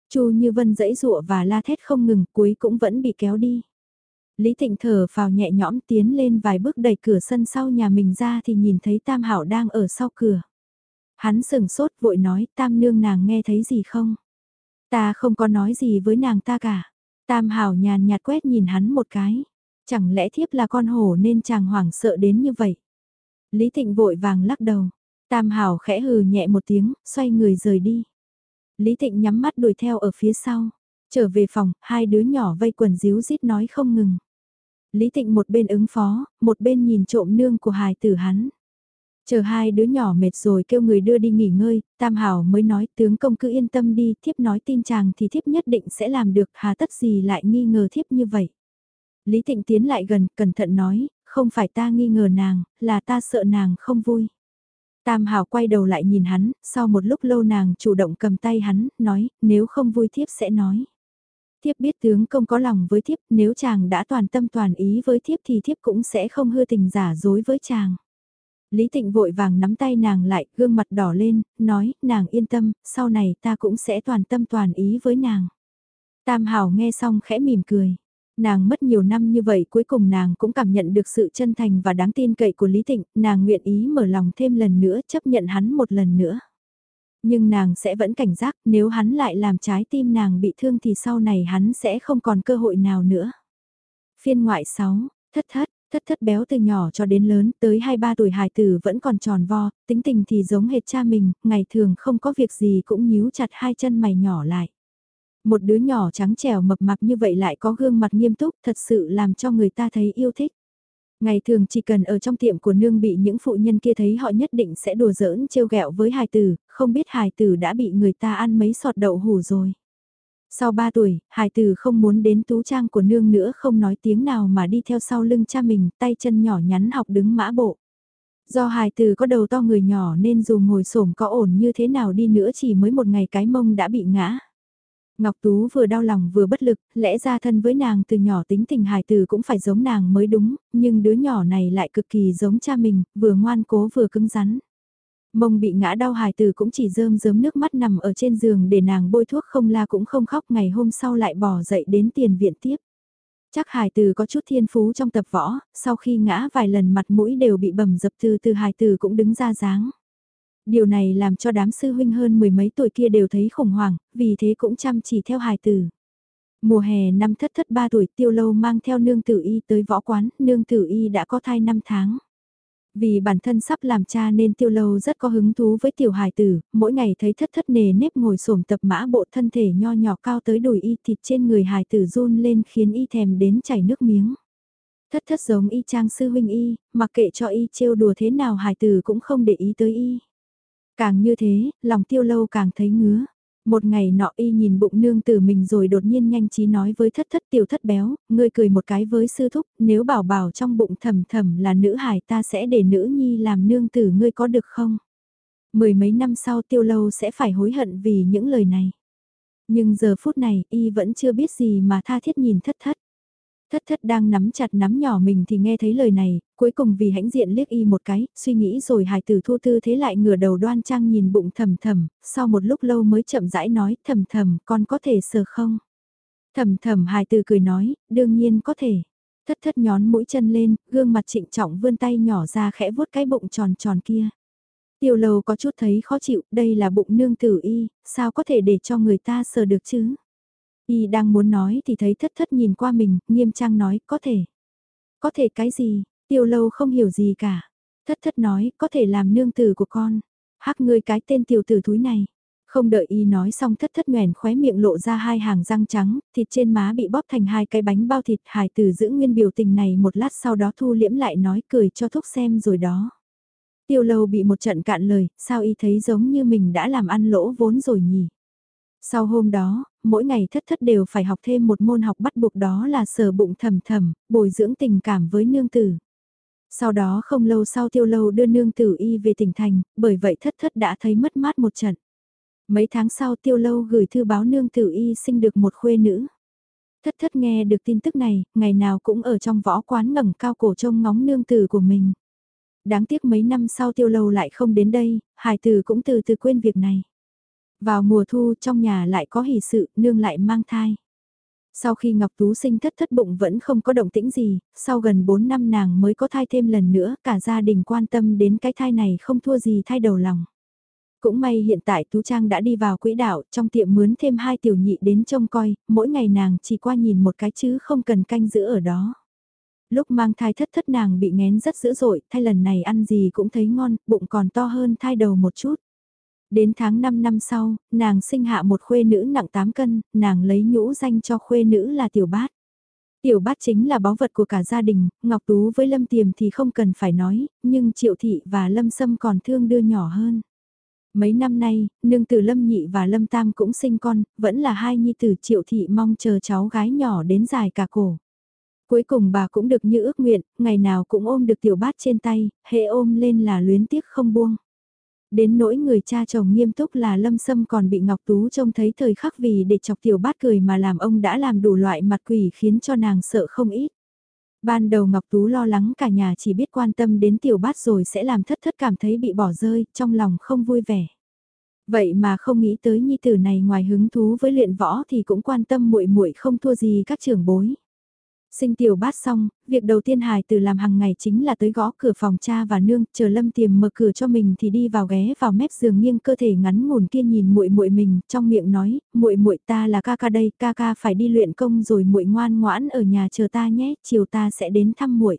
Chu Như Vân dẫy dụa và la thét không ngừng, cuối cũng vẫn bị kéo đi. Lý Thịnh thở vào nhẹ nhõm tiến lên vài bước đẩy cửa sân sau nhà mình ra thì nhìn thấy Tam Hảo đang ở sau cửa. Hắn sừng sốt vội nói, Tam nương nàng nghe thấy gì không? Ta không có nói gì với nàng ta cả. Tam Hảo nhàn nhạt quét nhìn hắn một cái. Chẳng lẽ thiếp là con hổ nên chàng hoảng sợ đến như vậy? Lý Thịnh vội vàng lắc đầu. Tam Hảo khẽ hừ nhẹ một tiếng, xoay người rời đi. Lý Thịnh nhắm mắt đuổi theo ở phía sau. Trở về phòng, hai đứa nhỏ vây quần díu dít nói không ngừng. Lý Thịnh một bên ứng phó, một bên nhìn trộm nương của hài tử hắn. Chờ hai đứa nhỏ mệt rồi kêu người đưa đi nghỉ ngơi, Tam Hảo mới nói tướng công cứ yên tâm đi, thiếp nói tin chàng thì thiếp nhất định sẽ làm được, hà tất gì lại nghi ngờ thiếp như vậy. Lý Tịnh tiến lại gần, cẩn thận nói, không phải ta nghi ngờ nàng, là ta sợ nàng không vui. Tam Hảo quay đầu lại nhìn hắn, sau một lúc lâu nàng chủ động cầm tay hắn, nói, nếu không vui thiếp sẽ nói. Thiếp biết tướng công có lòng với thiếp, nếu chàng đã toàn tâm toàn ý với thiếp thì thiếp cũng sẽ không hư tình giả dối với chàng. Lý Tịnh vội vàng nắm tay nàng lại, gương mặt đỏ lên, nói, nàng yên tâm, sau này ta cũng sẽ toàn tâm toàn ý với nàng. Tam Hảo nghe xong khẽ mỉm cười. Nàng mất nhiều năm như vậy cuối cùng nàng cũng cảm nhận được sự chân thành và đáng tin cậy của Lý Tịnh, nàng nguyện ý mở lòng thêm lần nữa chấp nhận hắn một lần nữa. Nhưng nàng sẽ vẫn cảnh giác nếu hắn lại làm trái tim nàng bị thương thì sau này hắn sẽ không còn cơ hội nào nữa. Phiên ngoại 6, thất thất, thất thất béo từ nhỏ cho đến lớn tới 2-3 tuổi hài tử vẫn còn tròn vo, tính tình thì giống hệt cha mình, ngày thường không có việc gì cũng nhíu chặt hai chân mày nhỏ lại. Một đứa nhỏ trắng trẻo mập mạp như vậy lại có gương mặt nghiêm túc thật sự làm cho người ta thấy yêu thích. Ngày thường chỉ cần ở trong tiệm của nương bị những phụ nhân kia thấy họ nhất định sẽ đùa giỡn trêu ghẹo với hài tử, không biết hài tử đã bị người ta ăn mấy sọt đậu hủ rồi. Sau 3 tuổi, hài tử không muốn đến tú trang của nương nữa không nói tiếng nào mà đi theo sau lưng cha mình, tay chân nhỏ nhắn học đứng mã bộ. Do hài tử có đầu to người nhỏ nên dù ngồi xổm có ổn như thế nào đi nữa chỉ mới một ngày cái mông đã bị ngã. Ngọc Tú vừa đau lòng vừa bất lực, lẽ ra thân với nàng từ nhỏ tính tình hài tử cũng phải giống nàng mới đúng, nhưng đứa nhỏ này lại cực kỳ giống cha mình, vừa ngoan cố vừa cứng rắn. Mông bị ngã đau hài tử cũng chỉ rơm rớm nước mắt nằm ở trên giường để nàng bôi thuốc không la cũng không khóc ngày hôm sau lại bỏ dậy đến tiền viện tiếp. Chắc hài tử có chút thiên phú trong tập võ, sau khi ngã vài lần mặt mũi đều bị bầm dập từ từ hài tử cũng đứng ra dáng. Điều này làm cho đám sư huynh hơn mười mấy tuổi kia đều thấy khủng hoảng, vì thế cũng chăm chỉ theo hài tử. Mùa hè năm thất thất ba tuổi tiêu lâu mang theo nương tử y tới võ quán, nương tử y đã có thai năm tháng. Vì bản thân sắp làm cha nên tiêu lâu rất có hứng thú với tiểu hài tử, mỗi ngày thấy thất thất nề nếp ngồi xổm tập mã bộ thân thể nho nhỏ cao tới đùi y thịt trên người hài tử run lên khiến y thèm đến chảy nước miếng. Thất thất giống y trang sư huynh y, mặc kệ cho y trêu đùa thế nào hài tử cũng không để ý tới y. Càng như thế, lòng tiêu lâu càng thấy ngứa. Một ngày nọ y nhìn bụng nương tử mình rồi đột nhiên nhanh trí nói với thất thất tiểu thất béo, ngươi cười một cái với sư thúc, nếu bảo bảo trong bụng thầm thầm là nữ hải ta sẽ để nữ nhi làm nương tử ngươi có được không? Mười mấy năm sau tiêu lâu sẽ phải hối hận vì những lời này. Nhưng giờ phút này y vẫn chưa biết gì mà tha thiết nhìn thất thất. Thất thất đang nắm chặt nắm nhỏ mình thì nghe thấy lời này, cuối cùng vì hãnh diện liếc y một cái, suy nghĩ rồi hài tử thu tư thế lại ngửa đầu đoan trang nhìn bụng thầm thầm, sau một lúc lâu mới chậm rãi nói thầm thầm con có thể sờ không? Thầm thầm hài tử cười nói, đương nhiên có thể. Thất thất nhón mũi chân lên, gương mặt trịnh trọng vươn tay nhỏ ra khẽ vuốt cái bụng tròn tròn kia. Tiêu lầu có chút thấy khó chịu, đây là bụng nương tử y, sao có thể để cho người ta sờ được chứ? Y đang muốn nói thì thấy thất thất nhìn qua mình, nghiêm trang nói, có thể. Có thể cái gì, tiêu lâu không hiểu gì cả. Thất thất nói, có thể làm nương tử của con. Hắc ngươi cái tên tiểu tử thúi này. Không đợi y nói xong thất thất nhoèn khóe miệng lộ ra hai hàng răng trắng, thịt trên má bị bóp thành hai cái bánh bao thịt hài tử giữ nguyên biểu tình này một lát sau đó thu liễm lại nói cười cho thúc xem rồi đó. Tiêu lâu bị một trận cạn lời, sao y thấy giống như mình đã làm ăn lỗ vốn rồi nhỉ? Sau hôm đó, mỗi ngày thất thất đều phải học thêm một môn học bắt buộc đó là sờ bụng thầm thầm, bồi dưỡng tình cảm với nương tử. Sau đó không lâu sau tiêu lâu đưa nương tử y về tỉnh thành, bởi vậy thất thất đã thấy mất mát một trận. Mấy tháng sau tiêu lâu gửi thư báo nương tử y sinh được một khuê nữ. Thất thất nghe được tin tức này, ngày nào cũng ở trong võ quán ngẩng cao cổ trông ngóng nương tử của mình. Đáng tiếc mấy năm sau tiêu lâu lại không đến đây, hải tử cũng từ từ quên việc này. Vào mùa thu trong nhà lại có hỷ sự, nương lại mang thai. Sau khi Ngọc Tú sinh thất thất bụng vẫn không có động tĩnh gì, sau gần 4 năm nàng mới có thai thêm lần nữa, cả gia đình quan tâm đến cái thai này không thua gì thai đầu lòng. Cũng may hiện tại Tú Trang đã đi vào quỹ đạo, trong tiệm mướn thêm hai tiểu nhị đến trông coi, mỗi ngày nàng chỉ qua nhìn một cái chứ không cần canh giữ ở đó. Lúc mang thai thất thất nàng bị ngén rất dữ dội, thai lần này ăn gì cũng thấy ngon, bụng còn to hơn thai đầu một chút. Đến tháng 5 năm sau, nàng sinh hạ một khuê nữ nặng 8 cân, nàng lấy nhũ danh cho khuê nữ là Tiểu Bát. Tiểu Bát chính là báu vật của cả gia đình, Ngọc Tú với Lâm Tiềm thì không cần phải nói, nhưng Triệu Thị và Lâm Sâm còn thương đưa nhỏ hơn. Mấy năm nay, nương tử Lâm Nhị và Lâm Tam cũng sinh con, vẫn là hai nhi tử Triệu Thị mong chờ cháu gái nhỏ đến dài cả cổ. Cuối cùng bà cũng được như ước nguyện, ngày nào cũng ôm được tiểu bát trên tay, hệ ôm lên là luyến tiếc không buông. Đến nỗi người cha chồng nghiêm túc là lâm sâm còn bị Ngọc Tú trông thấy thời khắc vì để chọc tiểu bát cười mà làm ông đã làm đủ loại mặt quỷ khiến cho nàng sợ không ít. Ban đầu Ngọc Tú lo lắng cả nhà chỉ biết quan tâm đến tiểu bát rồi sẽ làm thất thất cảm thấy bị bỏ rơi, trong lòng không vui vẻ. Vậy mà không nghĩ tới nhi tử này ngoài hứng thú với luyện võ thì cũng quan tâm muội muội không thua gì các trưởng bối. Sinh tiểu bát xong, việc đầu tiên hài từ làm hàng ngày chính là tới gõ cửa phòng cha và nương, chờ Lâm Tiềm mở cửa cho mình thì đi vào ghé vào mép giường nghiêng cơ thể ngắn ngủn kia nhìn muội muội mình, trong miệng nói, muội muội ta là ca ca đây, ca ca phải đi luyện công rồi muội ngoan ngoãn ở nhà chờ ta nhé, chiều ta sẽ đến thăm muội.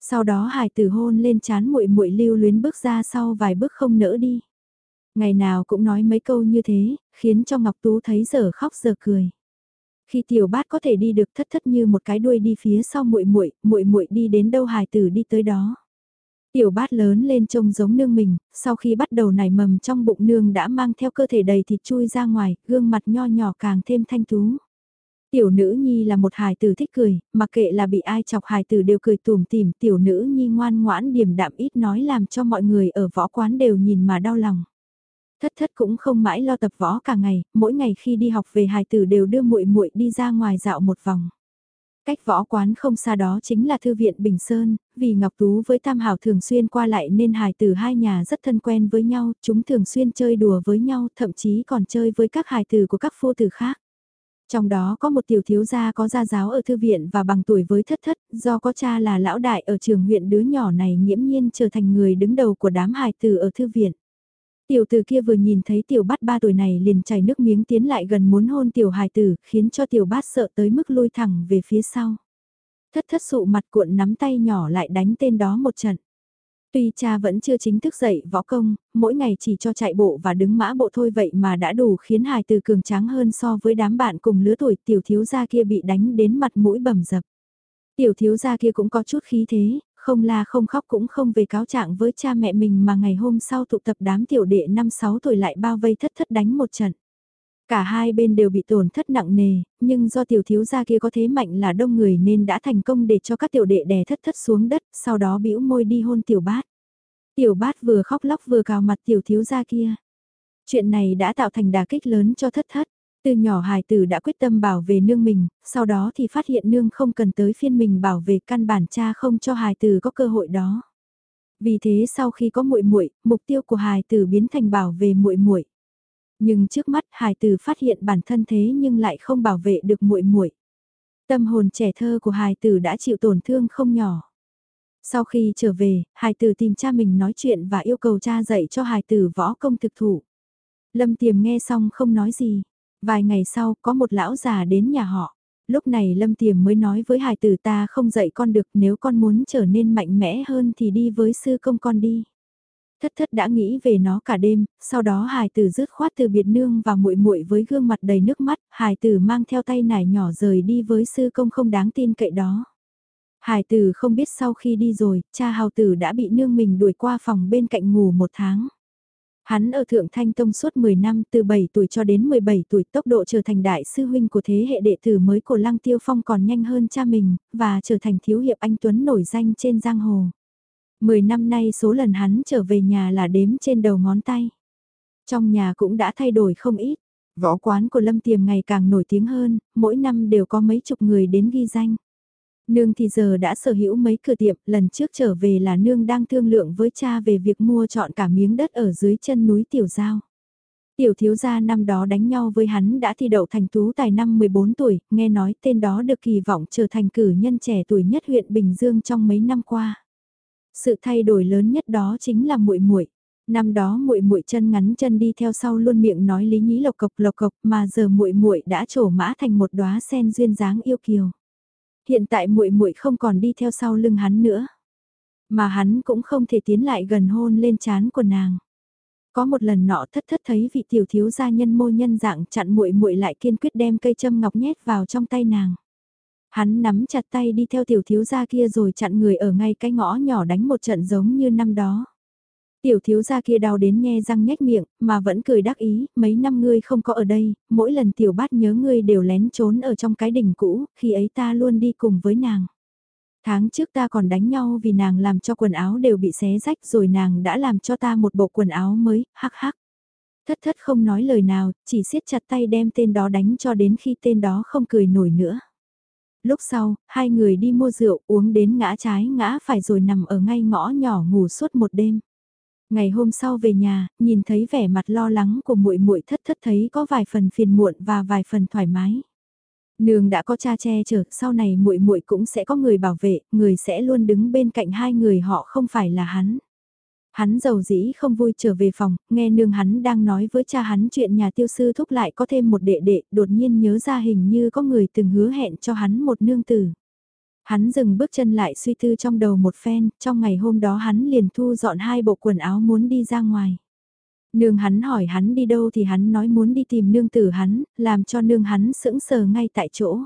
Sau đó hài tử hôn lên chán muội muội lưu luyến bước ra sau vài bước không nỡ đi. Ngày nào cũng nói mấy câu như thế, khiến cho Ngọc Tú thấy giờ khóc giờ cười. Khi tiểu bát có thể đi được thất thất như một cái đuôi đi phía sau muội muội, muội muội đi đến đâu hài tử đi tới đó. Tiểu bát lớn lên trông giống nương mình, sau khi bắt đầu nảy mầm trong bụng nương đã mang theo cơ thể đầy thịt chui ra ngoài, gương mặt nho nhỏ càng thêm thanh tú. Tiểu nữ nhi là một hài tử thích cười, mặc kệ là bị ai chọc hài tử đều cười tùm tìm, tiểu nữ nhi ngoan ngoãn điềm đạm ít nói làm cho mọi người ở võ quán đều nhìn mà đau lòng. Thất thất cũng không mãi lo tập võ cả ngày, mỗi ngày khi đi học về hài tử đều đưa muội muội đi ra ngoài dạo một vòng. Cách võ quán không xa đó chính là thư viện Bình Sơn, vì Ngọc Tú với Tam Hảo thường xuyên qua lại nên hài tử hai nhà rất thân quen với nhau, chúng thường xuyên chơi đùa với nhau, thậm chí còn chơi với các hài tử của các phu tử khác. Trong đó có một tiểu thiếu gia có gia giáo ở thư viện và bằng tuổi với thất thất, do có cha là lão đại ở trường huyện đứa nhỏ này nghiễm nhiên trở thành người đứng đầu của đám hài tử ở thư viện. Tiểu Từ kia vừa nhìn thấy tiểu bát ba tuổi này liền chảy nước miếng tiến lại gần muốn hôn tiểu hài tử, khiến cho tiểu bát sợ tới mức lui thẳng về phía sau. Thất thất sụ mặt cuộn nắm tay nhỏ lại đánh tên đó một trận. Tuy cha vẫn chưa chính thức dạy võ công, mỗi ngày chỉ cho chạy bộ và đứng mã bộ thôi vậy mà đã đủ khiến hài Từ cường tráng hơn so với đám bạn cùng lứa tuổi tiểu thiếu gia kia bị đánh đến mặt mũi bầm dập. Tiểu thiếu gia kia cũng có chút khí thế, không la không khóc cũng không về cáo trạng với cha mẹ mình mà ngày hôm sau tụ tập đám tiểu đệ 5-6 tuổi lại bao vây thất thất đánh một trận. Cả hai bên đều bị tổn thất nặng nề, nhưng do tiểu thiếu gia kia có thế mạnh là đông người nên đã thành công để cho các tiểu đệ đè thất thất xuống đất, sau đó bĩu môi đi hôn tiểu bát. Tiểu bát vừa khóc lóc vừa cào mặt tiểu thiếu gia kia. Chuyện này đã tạo thành đà kích lớn cho thất thất. Từ nhỏ hài tử đã quyết tâm bảo vệ nương mình, sau đó thì phát hiện nương không cần tới phiên mình bảo vệ căn bản cha không cho hài tử có cơ hội đó. Vì thế sau khi có muội muội, mục tiêu của hài tử biến thành bảo vệ muội muội. Nhưng trước mắt hài tử phát hiện bản thân thế nhưng lại không bảo vệ được muội muội. Tâm hồn trẻ thơ của hài tử đã chịu tổn thương không nhỏ. Sau khi trở về, hài tử tìm cha mình nói chuyện và yêu cầu cha dạy cho hài tử võ công thực thủ. Lâm Tiềm nghe xong không nói gì. Vài ngày sau, có một lão già đến nhà họ. Lúc này Lâm Tiềm mới nói với hài tử ta không dạy con được nếu con muốn trở nên mạnh mẽ hơn thì đi với sư công con đi. Thất thất đã nghĩ về nó cả đêm, sau đó hài tử rứt khoát từ biệt nương và muội muội với gương mặt đầy nước mắt, hài tử mang theo tay nải nhỏ rời đi với sư công không đáng tin cậy đó. Hài tử không biết sau khi đi rồi, cha hào tử đã bị nương mình đuổi qua phòng bên cạnh ngủ một tháng. Hắn ở Thượng Thanh Tông suốt 10 năm từ 7 tuổi cho đến 17 tuổi tốc độ trở thành đại sư huynh của thế hệ đệ tử mới của Lăng Tiêu Phong còn nhanh hơn cha mình, và trở thành thiếu hiệp anh Tuấn nổi danh trên giang hồ. 10 năm nay số lần hắn trở về nhà là đếm trên đầu ngón tay. Trong nhà cũng đã thay đổi không ít, võ quán của Lâm Tiềm ngày càng nổi tiếng hơn, mỗi năm đều có mấy chục người đến ghi danh. Nương thì giờ đã sở hữu mấy cửa tiệm, lần trước trở về là nương đang thương lượng với cha về việc mua chọn cả miếng đất ở dưới chân núi Tiểu Giao. Tiểu thiếu gia năm đó đánh nhau với hắn đã thi đậu thành tú tài năm 14 tuổi, nghe nói tên đó được kỳ vọng trở thành cử nhân trẻ tuổi nhất huyện Bình Dương trong mấy năm qua. Sự thay đổi lớn nhất đó chính là muội muội. Năm đó muội muội chân ngắn chân đi theo sau luôn miệng nói lý nhí lộc cộc lộc cộc mà giờ muội muội đã trổ mã thành một đóa sen duyên dáng yêu kiều. Hiện tại muội muội không còn đi theo sau lưng hắn nữa, mà hắn cũng không thể tiến lại gần hôn lên trán của nàng. Có một lần nọ thất thất thấy vị tiểu thiếu gia nhân mô nhân dạng chặn muội muội lại kiên quyết đem cây châm ngọc nhét vào trong tay nàng. Hắn nắm chặt tay đi theo tiểu thiếu gia kia rồi chặn người ở ngay cái ngõ nhỏ đánh một trận giống như năm đó. Tiểu thiếu gia kia đau đến nghe răng nhếch miệng, mà vẫn cười đắc ý, mấy năm ngươi không có ở đây, mỗi lần tiểu bát nhớ ngươi đều lén trốn ở trong cái đỉnh cũ, khi ấy ta luôn đi cùng với nàng. Tháng trước ta còn đánh nhau vì nàng làm cho quần áo đều bị xé rách rồi nàng đã làm cho ta một bộ quần áo mới, hắc hắc. Thất thất không nói lời nào, chỉ siết chặt tay đem tên đó đánh cho đến khi tên đó không cười nổi nữa. Lúc sau, hai người đi mua rượu uống đến ngã trái ngã phải rồi nằm ở ngay ngõ nhỏ ngủ suốt một đêm. Ngày hôm sau về nhà, nhìn thấy vẻ mặt lo lắng của muội muội thất thất thấy có vài phần phiền muộn và vài phần thoải mái. Nương đã có cha che chở, sau này muội muội cũng sẽ có người bảo vệ, người sẽ luôn đứng bên cạnh hai người họ không phải là hắn. Hắn giàu dĩ không vui trở về phòng, nghe nương hắn đang nói với cha hắn chuyện nhà tiêu sư thúc lại có thêm một đệ đệ, đột nhiên nhớ ra hình như có người từng hứa hẹn cho hắn một nương tử. Hắn dừng bước chân lại suy tư trong đầu một phen, trong ngày hôm đó hắn liền thu dọn hai bộ quần áo muốn đi ra ngoài. Nương hắn hỏi hắn đi đâu thì hắn nói muốn đi tìm nương tử hắn, làm cho nương hắn sững sờ ngay tại chỗ.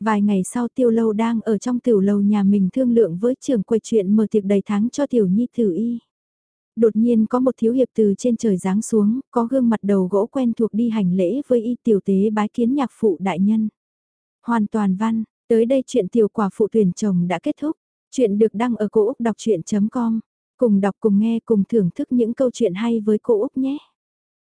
Vài ngày sau tiêu lâu đang ở trong tiểu lầu nhà mình thương lượng với trưởng quầy chuyện mở tiệc đầy tháng cho tiểu nhi tử y. Đột nhiên có một thiếu hiệp từ trên trời giáng xuống, có gương mặt đầu gỗ quen thuộc đi hành lễ với y tiểu tế bái kiến nhạc phụ đại nhân. Hoàn toàn văn, tới đây chuyện tiểu quả phụ tuyển chồng đã kết thúc. Chuyện được đăng ở cổ Úc đọc chuyện.com Cùng đọc cùng nghe cùng thưởng thức những câu chuyện hay với cô Úc nhé.